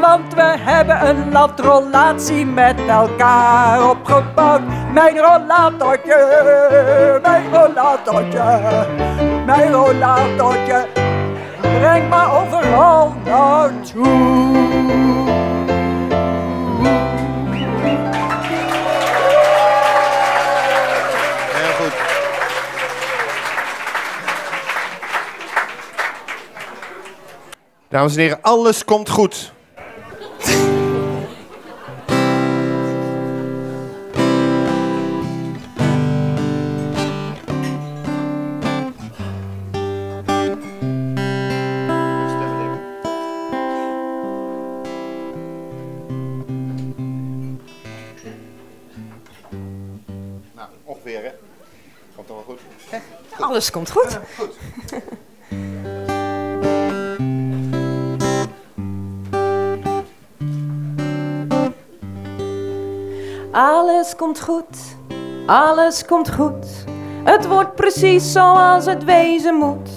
Want we hebben een latrolatie met elkaar opgebouwd. Mijn rollatortje, mijn rollatortje, mijn rollatortje. Breng me overal naartoe. Dames en heren, alles komt goed. Nou, of weer hè? Komt toch wel goed. Alles komt goed. Komt goed, alles komt goed. Het wordt precies zoals het wezen moet.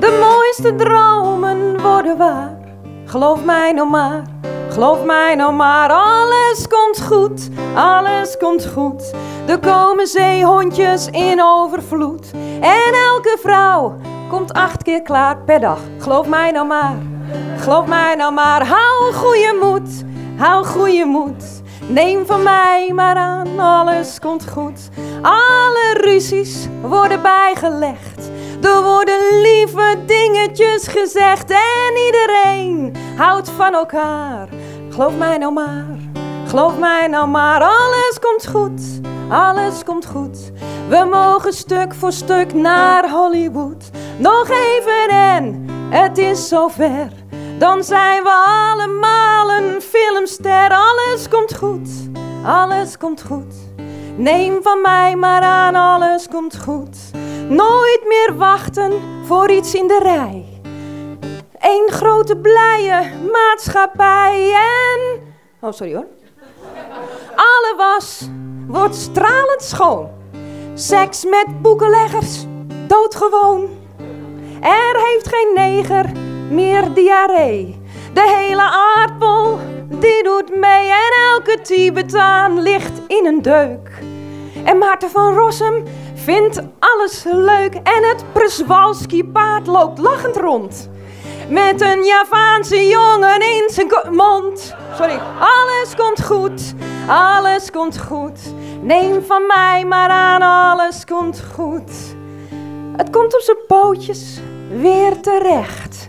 De mooiste dromen worden waar. Geloof mij nou maar, geloof mij nou maar. Alles komt goed, alles komt goed. Er komen zeehondjes in overvloed. En elke vrouw komt acht keer klaar per dag. Geloof mij nou maar, geloof mij nou maar. Hou goede moed, hou goede moed. Neem van mij maar aan, alles komt goed. Alle ruzies worden bijgelegd. Er worden lieve dingetjes gezegd. En iedereen houdt van elkaar. Geloof mij nou maar, geloof mij nou maar. Alles komt goed, alles komt goed. We mogen stuk voor stuk naar Hollywood. Nog even en het is zover. Dan zijn we allemaal een filmster. Alles komt goed, alles komt goed. Neem van mij maar aan, alles komt goed. Nooit meer wachten voor iets in de rij. Eén grote blije maatschappij en... Oh, sorry hoor. Alle was wordt stralend schoon. Seks met boekenleggers, doodgewoon. Er heeft geen neger meer diarree. De hele aardbol, die doet mee en elke Tibetaan ligt in een deuk. En Maarten van Rossum vindt alles leuk en het Przewalski paard loopt lachend rond. Met een Javaanse jongen in zijn mond. Sorry, alles komt goed, alles komt goed. Neem van mij maar aan, alles komt goed. Het komt op zijn pootjes weer terecht.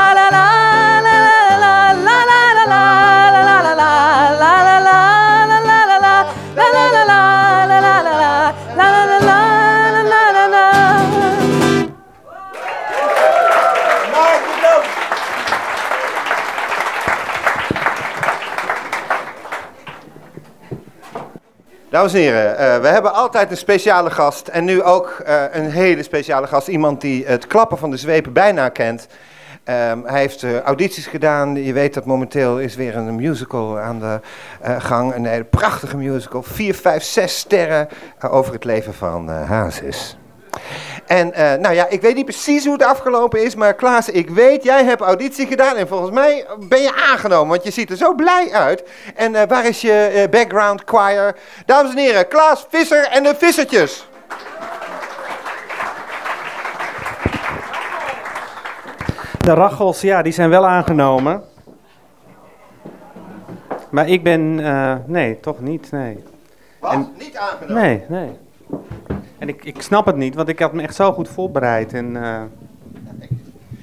Dames en heren, eh, we hebben altijd een speciale gast. En nu ook eh, een hele speciale gast. Iemand die het klappen van de zwepen bijna kent. Ehm, hij heeft eh, audities gedaan. Je weet dat momenteel is weer een musical aan de gang. Een hele prachtige musical. Vier, vijf, zes sterren over het leven van Hazes. En eh, nou ja, ik weet niet precies hoe het afgelopen is, maar Klaas, ik weet, jij hebt auditie gedaan en volgens mij ben je aangenomen, want je ziet er zo blij uit. En eh, waar is je eh, background choir? Dames en heren, Klaas Visser en de Vissertjes. De Rachels, ja, die zijn wel aangenomen. Maar ik ben, nee, toch niet, nee. Wat? En- Niet aangenomen? Nee, nee. En ik, ik snap het niet, want ik had me echt zo goed voorbereid. En, eh,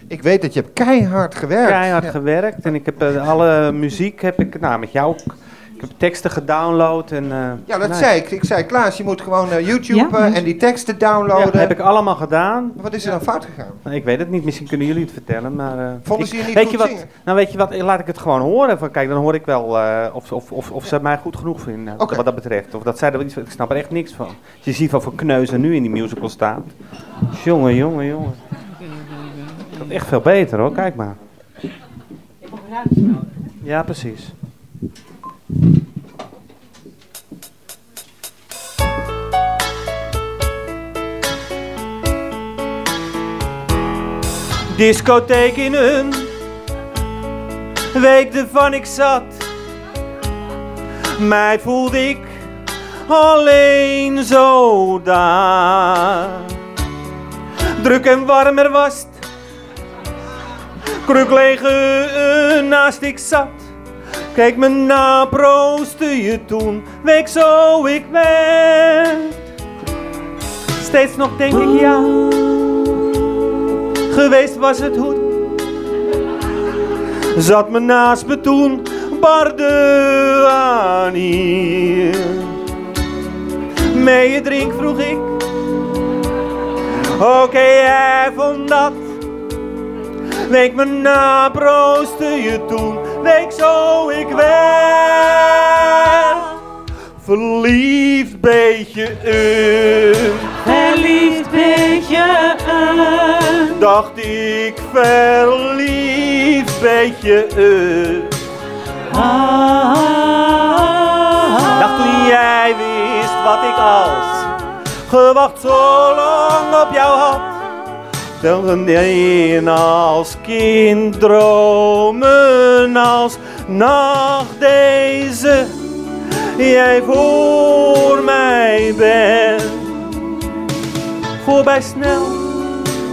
Ik weet dat je hebt keihard gewerkt. keihard Ja. gewerkt. En ik heb eh, alle muziek heb ik, nou, met jou Ik heb teksten gedownload en... eh, Ja, dat nee. zei ik. Ik zei, Klaas, je moet gewoon eh, YouTube Ja, eh, en die teksten downloaden. Ja, dat heb ik allemaal gedaan. Wat is er dan fout gegaan? Nou, ik weet het niet, misschien kunnen jullie het vertellen, maar... eh, Vonden ik- ze je niet weet goed je wat, zingen? Nou weet je wat, laat ik het gewoon horen. Van, kijk, dan hoor ik wel eh, of, of, of, of ze mij goed genoeg vinden, wat dat betreft. Of dat zij er iets van, ik snap er echt niks van. Als je ziet wat voor kneuzen nu in die musical staat. Jongen, jongen, jongen. Dat is echt veel beter hoor, kijk maar. Ja, precies. Discotheek in een week ervan ik zat. Mij voelde ik alleen zo daar. Druk en warmer was het. Kruk naast ik zat. Kijk me na, proostte je toen. Week zo ik werd. Steeds nog denk ik ja. Geweest was het goed. Zat me naast me toen. Barde aan hier. Mee je drink vroeg ik. Oké, jij vond dat. Week me na, proostte je toen. Week zo ik werd. Verliefd beetje een. Verliefd beetje een. Dacht ik verliefd beetje een. Dacht toen jij wist wat ik als gewacht zo lang op jou had. Telgen als kind dromen als nacht deze jij voor mij bent. Voorbij snel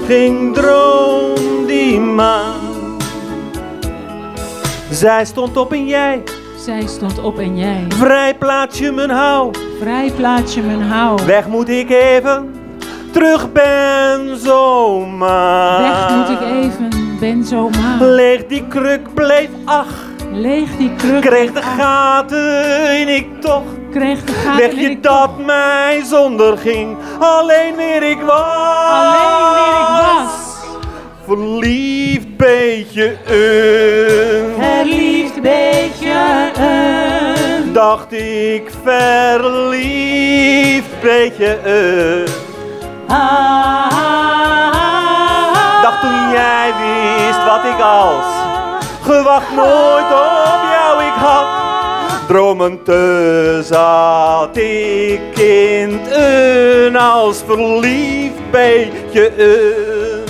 ging droom die maan. Zij stond op en jij. Zij stond op en jij. Vrij plaats je mijn hou. Vrij plaats je mijn hou. Weg moet ik even. Terug ben zomaar. Weg moet ik even, ben zo maar. Leeg die kruk bleef ach. Leeg die kruk. Kreeg de gaten en ik toch. Kreeg de gaten en je ik dat mij zonder ging. Alleen weer ik was. Alleen weer ik was. Verliefd beetje een. Verliefd beetje een. Dacht ik verliefd beetje een. Dacht toen jij wist wat ik als gewacht nooit op jou ik had. Dromend te zat ik kind een als verliefd beetje een.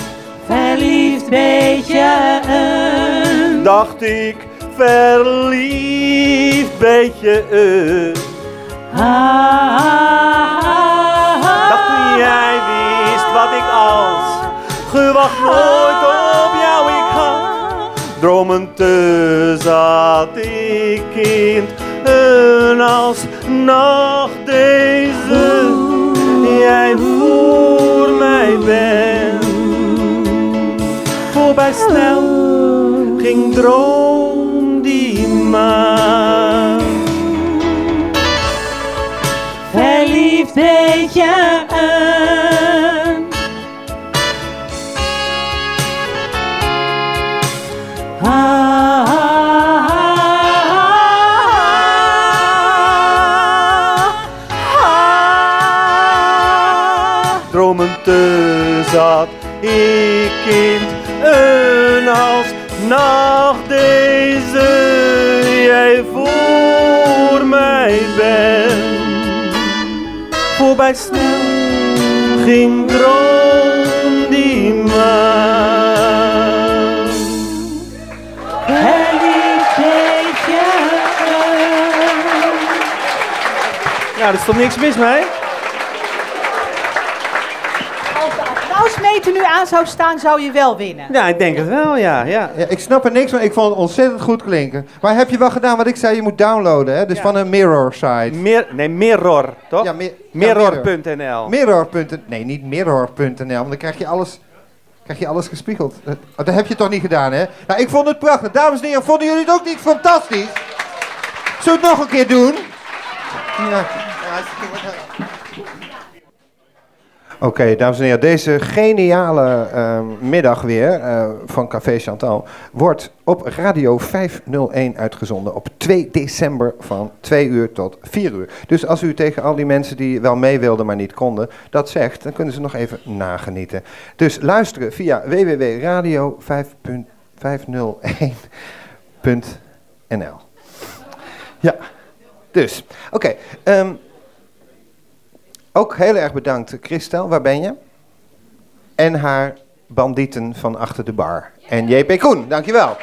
Verliefd beetje een. Dacht ik verliefd beetje een. Dacht toen jij wat ik als gewacht nooit op jou ik had. Te zat ik kind een als nacht deze jij voor mij bent. Voorbij snel ging droom die maan. Kind een als nacht deze jij voor mij bent. Voorbij snel ging droom die. Verliefd beetje een. Ja, er is toch niks mis mee? Als de applausmeter nu aan zou staan, zou je wel winnen. Ja, ik denk het wel, ja. ja. Ja, ik snap er niks van, ik vond het ontzettend goed klinken. Maar heb je wel gedaan wat ik zei, je moet downloaden, hè? Dus van een mirror site. Meer, nee, Mirror, toch? Ja, mi- ja, Mirror.nl. Mirror. Nee, niet mirror.nl, want dan krijg je alles, krijg je alles gespiegeld. Eh, Dat heb je toch niet gedaan, hè? Nou, ik vond het prachtig. Dames en heren, vonden jullie het ook niet fantastisch? Zullen we het nog een keer doen? Ja. Oké, dames en heren, deze geniale ehm, middag weer eh, van Café Chantal wordt op Radio 501 uitgezonden op 2 december van 2 uur tot 4 uur. Dus als u tegen al die mensen die wel mee wilden maar niet konden dat zegt, dan kunnen ze nog even nagenieten. Dus luisteren via www.radio501.nl. Ja, dus, oké. ehm, ook heel erg bedankt, Christel. Waar ben je? En haar bandieten van achter de bar. En JP Koen, dankjewel.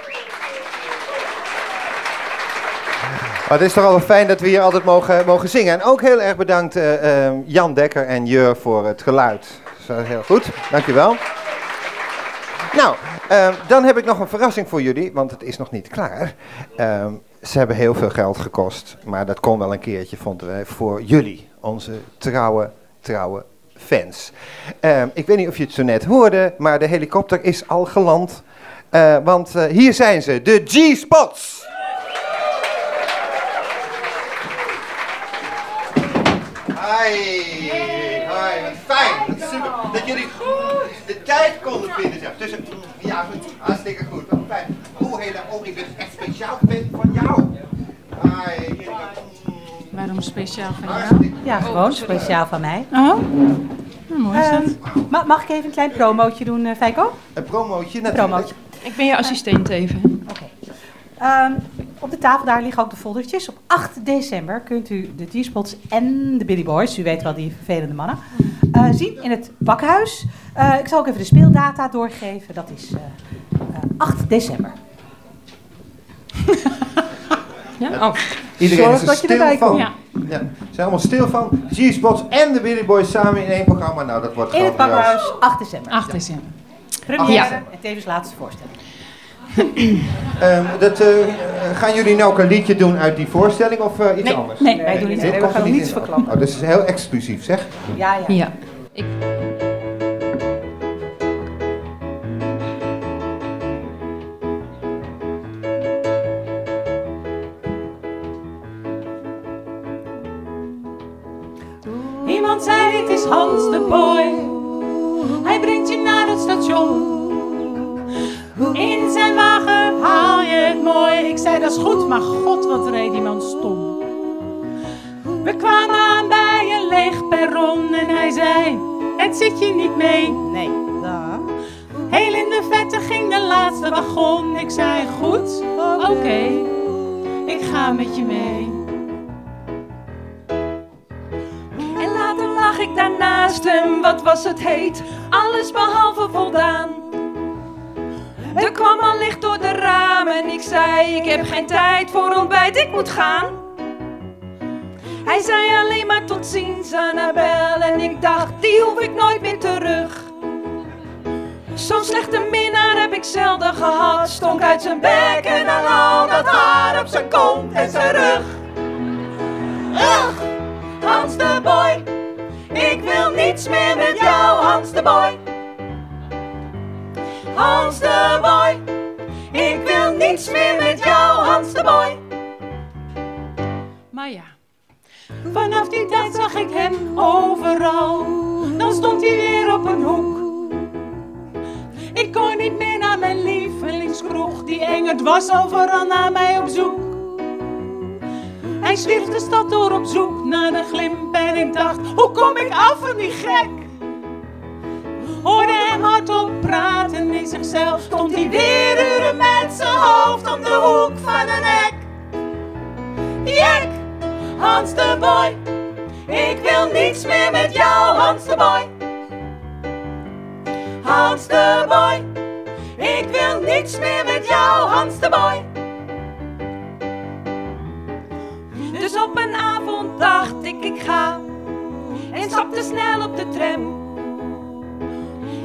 Maar het is toch wel fijn dat we hier altijd mogen, mogen zingen. En ook heel erg bedankt eh, eh, Jan Dekker en Jur voor het geluid. Dat is heel goed, dankjewel. Nou, ehm, dan heb ik nog een verrassing voor jullie, want het is nog niet klaar. Ehm, ze hebben heel veel geld gekost, maar dat kon wel een keertje, vonden wij, voor jullie, onze trouwe, trouwe fans. Ehm, ik weet niet of je het zo net hoorde, maar de helikopter is al geland. Eh, want eh, hier zijn ze, de G-Spots. Hi, wat fijn, super. Dat jullie de tijd konden vinden. Zeg. Tussen, ja, goed, hartstikke goed, wat fijn. Oh, hele, oh, ik ben echt speciaal fan van jou. Hi, Waarom speciaal van jou? Ja, gewoon speciaal van mij. Oh, nou, mooi is Ehm, ma- mag ik even een klein promootje doen, eh Feiko? Een promootje Een natuurlijk. promootje. Ik ben je assistent even. Ehm, op de tafel daar liggen ook de foldertjes. Op 8 december kunt u de T-Spots en de Billy Boys, u weet wel die vervelende mannen, eh, zien in het bakhuis. Eh, ik zal ook even de speeldata doorgeven. Dat is eh, eh, 8 december. Ja? Oh. Iedereen Zorg is er dat je stil erbij van. komt. Ja. Ze zijn allemaal stil van. G-Spots en de Billy Boys samen in één programma. Nou, dat wordt In het bakhuis 8 december. 8 december. Première Ja. en tevens laatste voorstelling. Ehm, dat, eh, gaan jullie nou ook een liedje doen uit die voorstelling of eh, iets Nee, anders? nee, wij doen niet- we gaan niet niets verklappen. Oh, dus het is heel exclusief, zeg. Ja, ja. Ja. Iemand Hans de Boy. Hij brengt je naar het station. In zijn wagen haal je het mooi. Ik zei dat is goed, maar god wat reed die man stom. We kwamen aan bij een leeg perron en hij zei, het zit je niet mee. Nee, Heel in de vette ging de laatste wagon. Ik zei goed, oké, ik ga met je mee. Lag ik daarnaast hem, wat was het heet, alles behalve voldaan. Er kwam al licht door de ramen en ik zei, ik heb geen tijd voor ontbijt, ik moet gaan. Hij zei alleen maar tot ziens, Annabel, en ik dacht, die hoef ik nooit meer terug. Zo'n slechte minnaar heb ik zelden gehad, stonk uit zijn bek en aan al dat haar op zijn kont en zijn rug. Hans de Boy, ik wil niets meer met jou, Hans de Boy. Hans de Boy, ik wil niets meer met jou, Hans de Boy. Maar ja, vanaf die tijd zag ik hem overal. Dan stond hij weer op een hoek. Ik kon niet meer naar mijn lievelingskroeg. Die Engert was overal naar mij op zoek. Hij zwierf de stad door op zoek naar de glimp. En ik dacht, hoe kom ik af van die gek? Hoorde hem hardop praten in zichzelf. Stond hij weer uren met zijn hoofd om de hoek van een hek. Jek, Hans de Boy. Ik wil niets meer met jou, Hans de Boy. Hans de Boy. Ik wil niets meer met jou, Hans de Boy. Dus op een avond dacht ik, ik ga en stapte snel op de tram.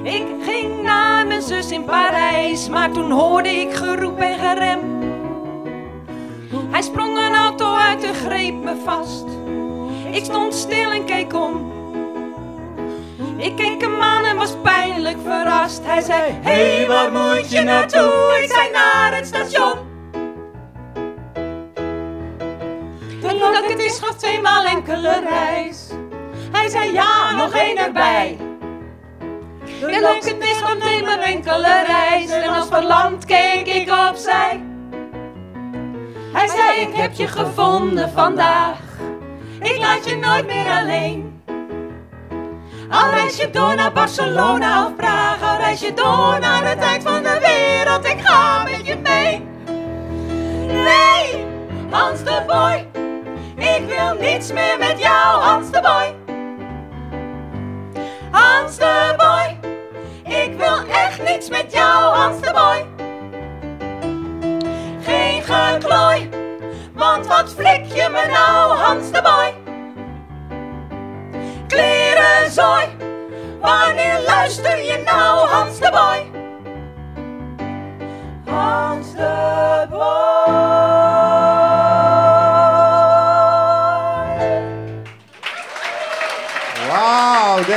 Ik ging naar mijn zus in Parijs, maar toen hoorde ik geroep en gerem. Hij sprong een auto uit en greep me vast. Ik stond stil en keek om. Ik keek hem aan en was pijnlijk verrast. Hij zei, hé, hey, waar moet je naartoe? Ik zei, naar het station. Leuk, het is nog tweemaal enkele reis. Hij zei ja, nog één erbij. Ja, leuk, het is nog tweemaal enkele reis. En als verlamd keek ik opzij. Hij zei, ik heb je gevonden vandaag. Ik laat je nooit meer alleen. Al reis je door naar Barcelona of Praag, al reis je door naar het eind van de wereld, ik ga met je mee. Nee, Hans de Boy, ik wil niets meer met jou, Hans de Boy. Hans de Boy, ik wil echt niets met jou, Hans de Boy. Geen geklooi, want wat flik je me nou, Hans de Boy? Kleren zooi, wanneer luister je nou, Hans de Boy?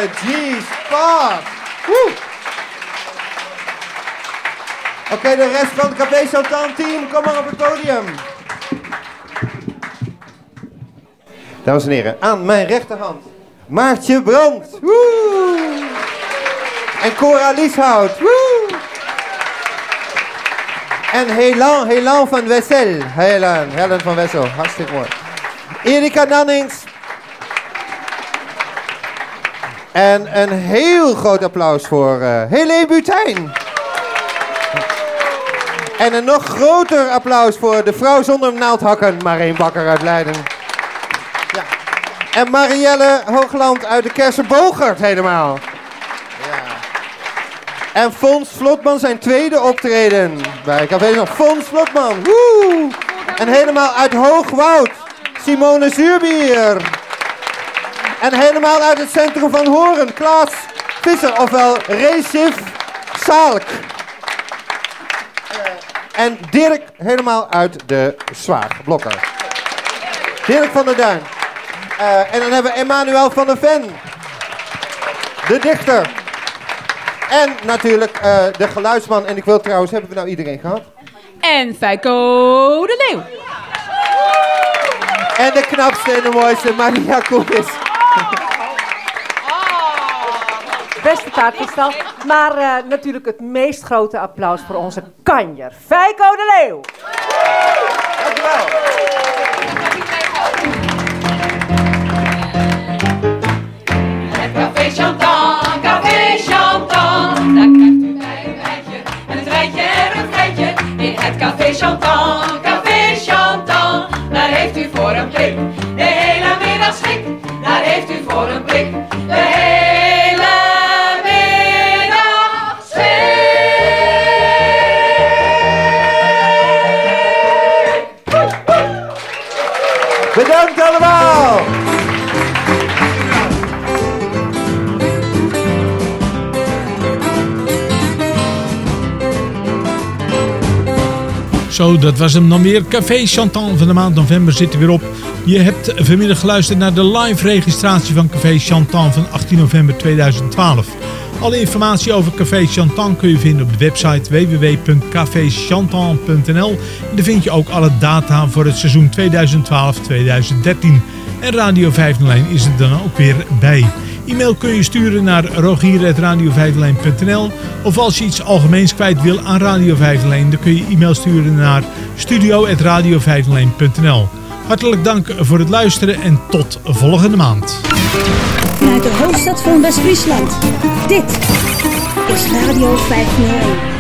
G-Spot. Woe. Oké, de rest van het Café team, kom maar op het podium. Dames en heren, aan mijn rechterhand Maartje Brandt. En Cora Lieshout. Woe. En Helan, Helan van Wessel. Helen, Helen van Wessel. Hartstikke mooi. Erika Nannings. En een heel groot applaus voor uh, Helene Butijn. En een nog groter applaus voor de vrouw zonder naaldhakken, Marijn Bakker uit Leiden. Ja. En Marielle Hoogland uit de Kersenbogert helemaal. Ja. En Fons Vlotman zijn tweede optreden bij Café Zand. Fons Vlotman, woe! En helemaal uit Hoogwoud, Simone Zuurbier. En helemaal uit het centrum van Horen, Klaas Visser, ofwel Recif Saalk. En Dirk helemaal uit de Zwaag, Blokker. Dirk van der Duin. Uh, en dan hebben we Emmanuel van der Ven. De dichter. En natuurlijk uh, de geluidsman. En ik wil trouwens, hebben we nou iedereen gehad? En Feiko de Leeuw. En de knapste en de mooiste, Maria Koenis. Beste taartkristal. Maar uh, natuurlijk het meest grote applaus voor onze kanjer, Feiko de Leeuw. Dankjewel. Het café Chantan, café Chantan. Daar krijgt u bij een wijtje, en een rijtje en een feitje. In het café Chantan, café Chantan. Daar heeft u voor een blik de hele middag schik. Daar heeft u voor een blik de hele Zo, dat was hem dan weer. Café Chantan van de maand november zit er weer op. Je hebt vanmiddag geluisterd naar de live registratie van Café Chantan van 18 november 2012. Alle informatie over Café Chantan kun je vinden op de website www.caféchantan.nl. En daar vind je ook alle data voor het seizoen 2012-2013. En Radio 501 is er dan ook weer bij. E-mail kun je sturen naar rogier.radio501.nl of als je iets algemeens kwijt wil aan Radio 501, dan kun je e-mail sturen naar studio.radio501.nl. Hartelijk dank voor het luisteren en tot volgende maand. Vanuit de hoofdstad van West-Friesland. Dit is Radio 501.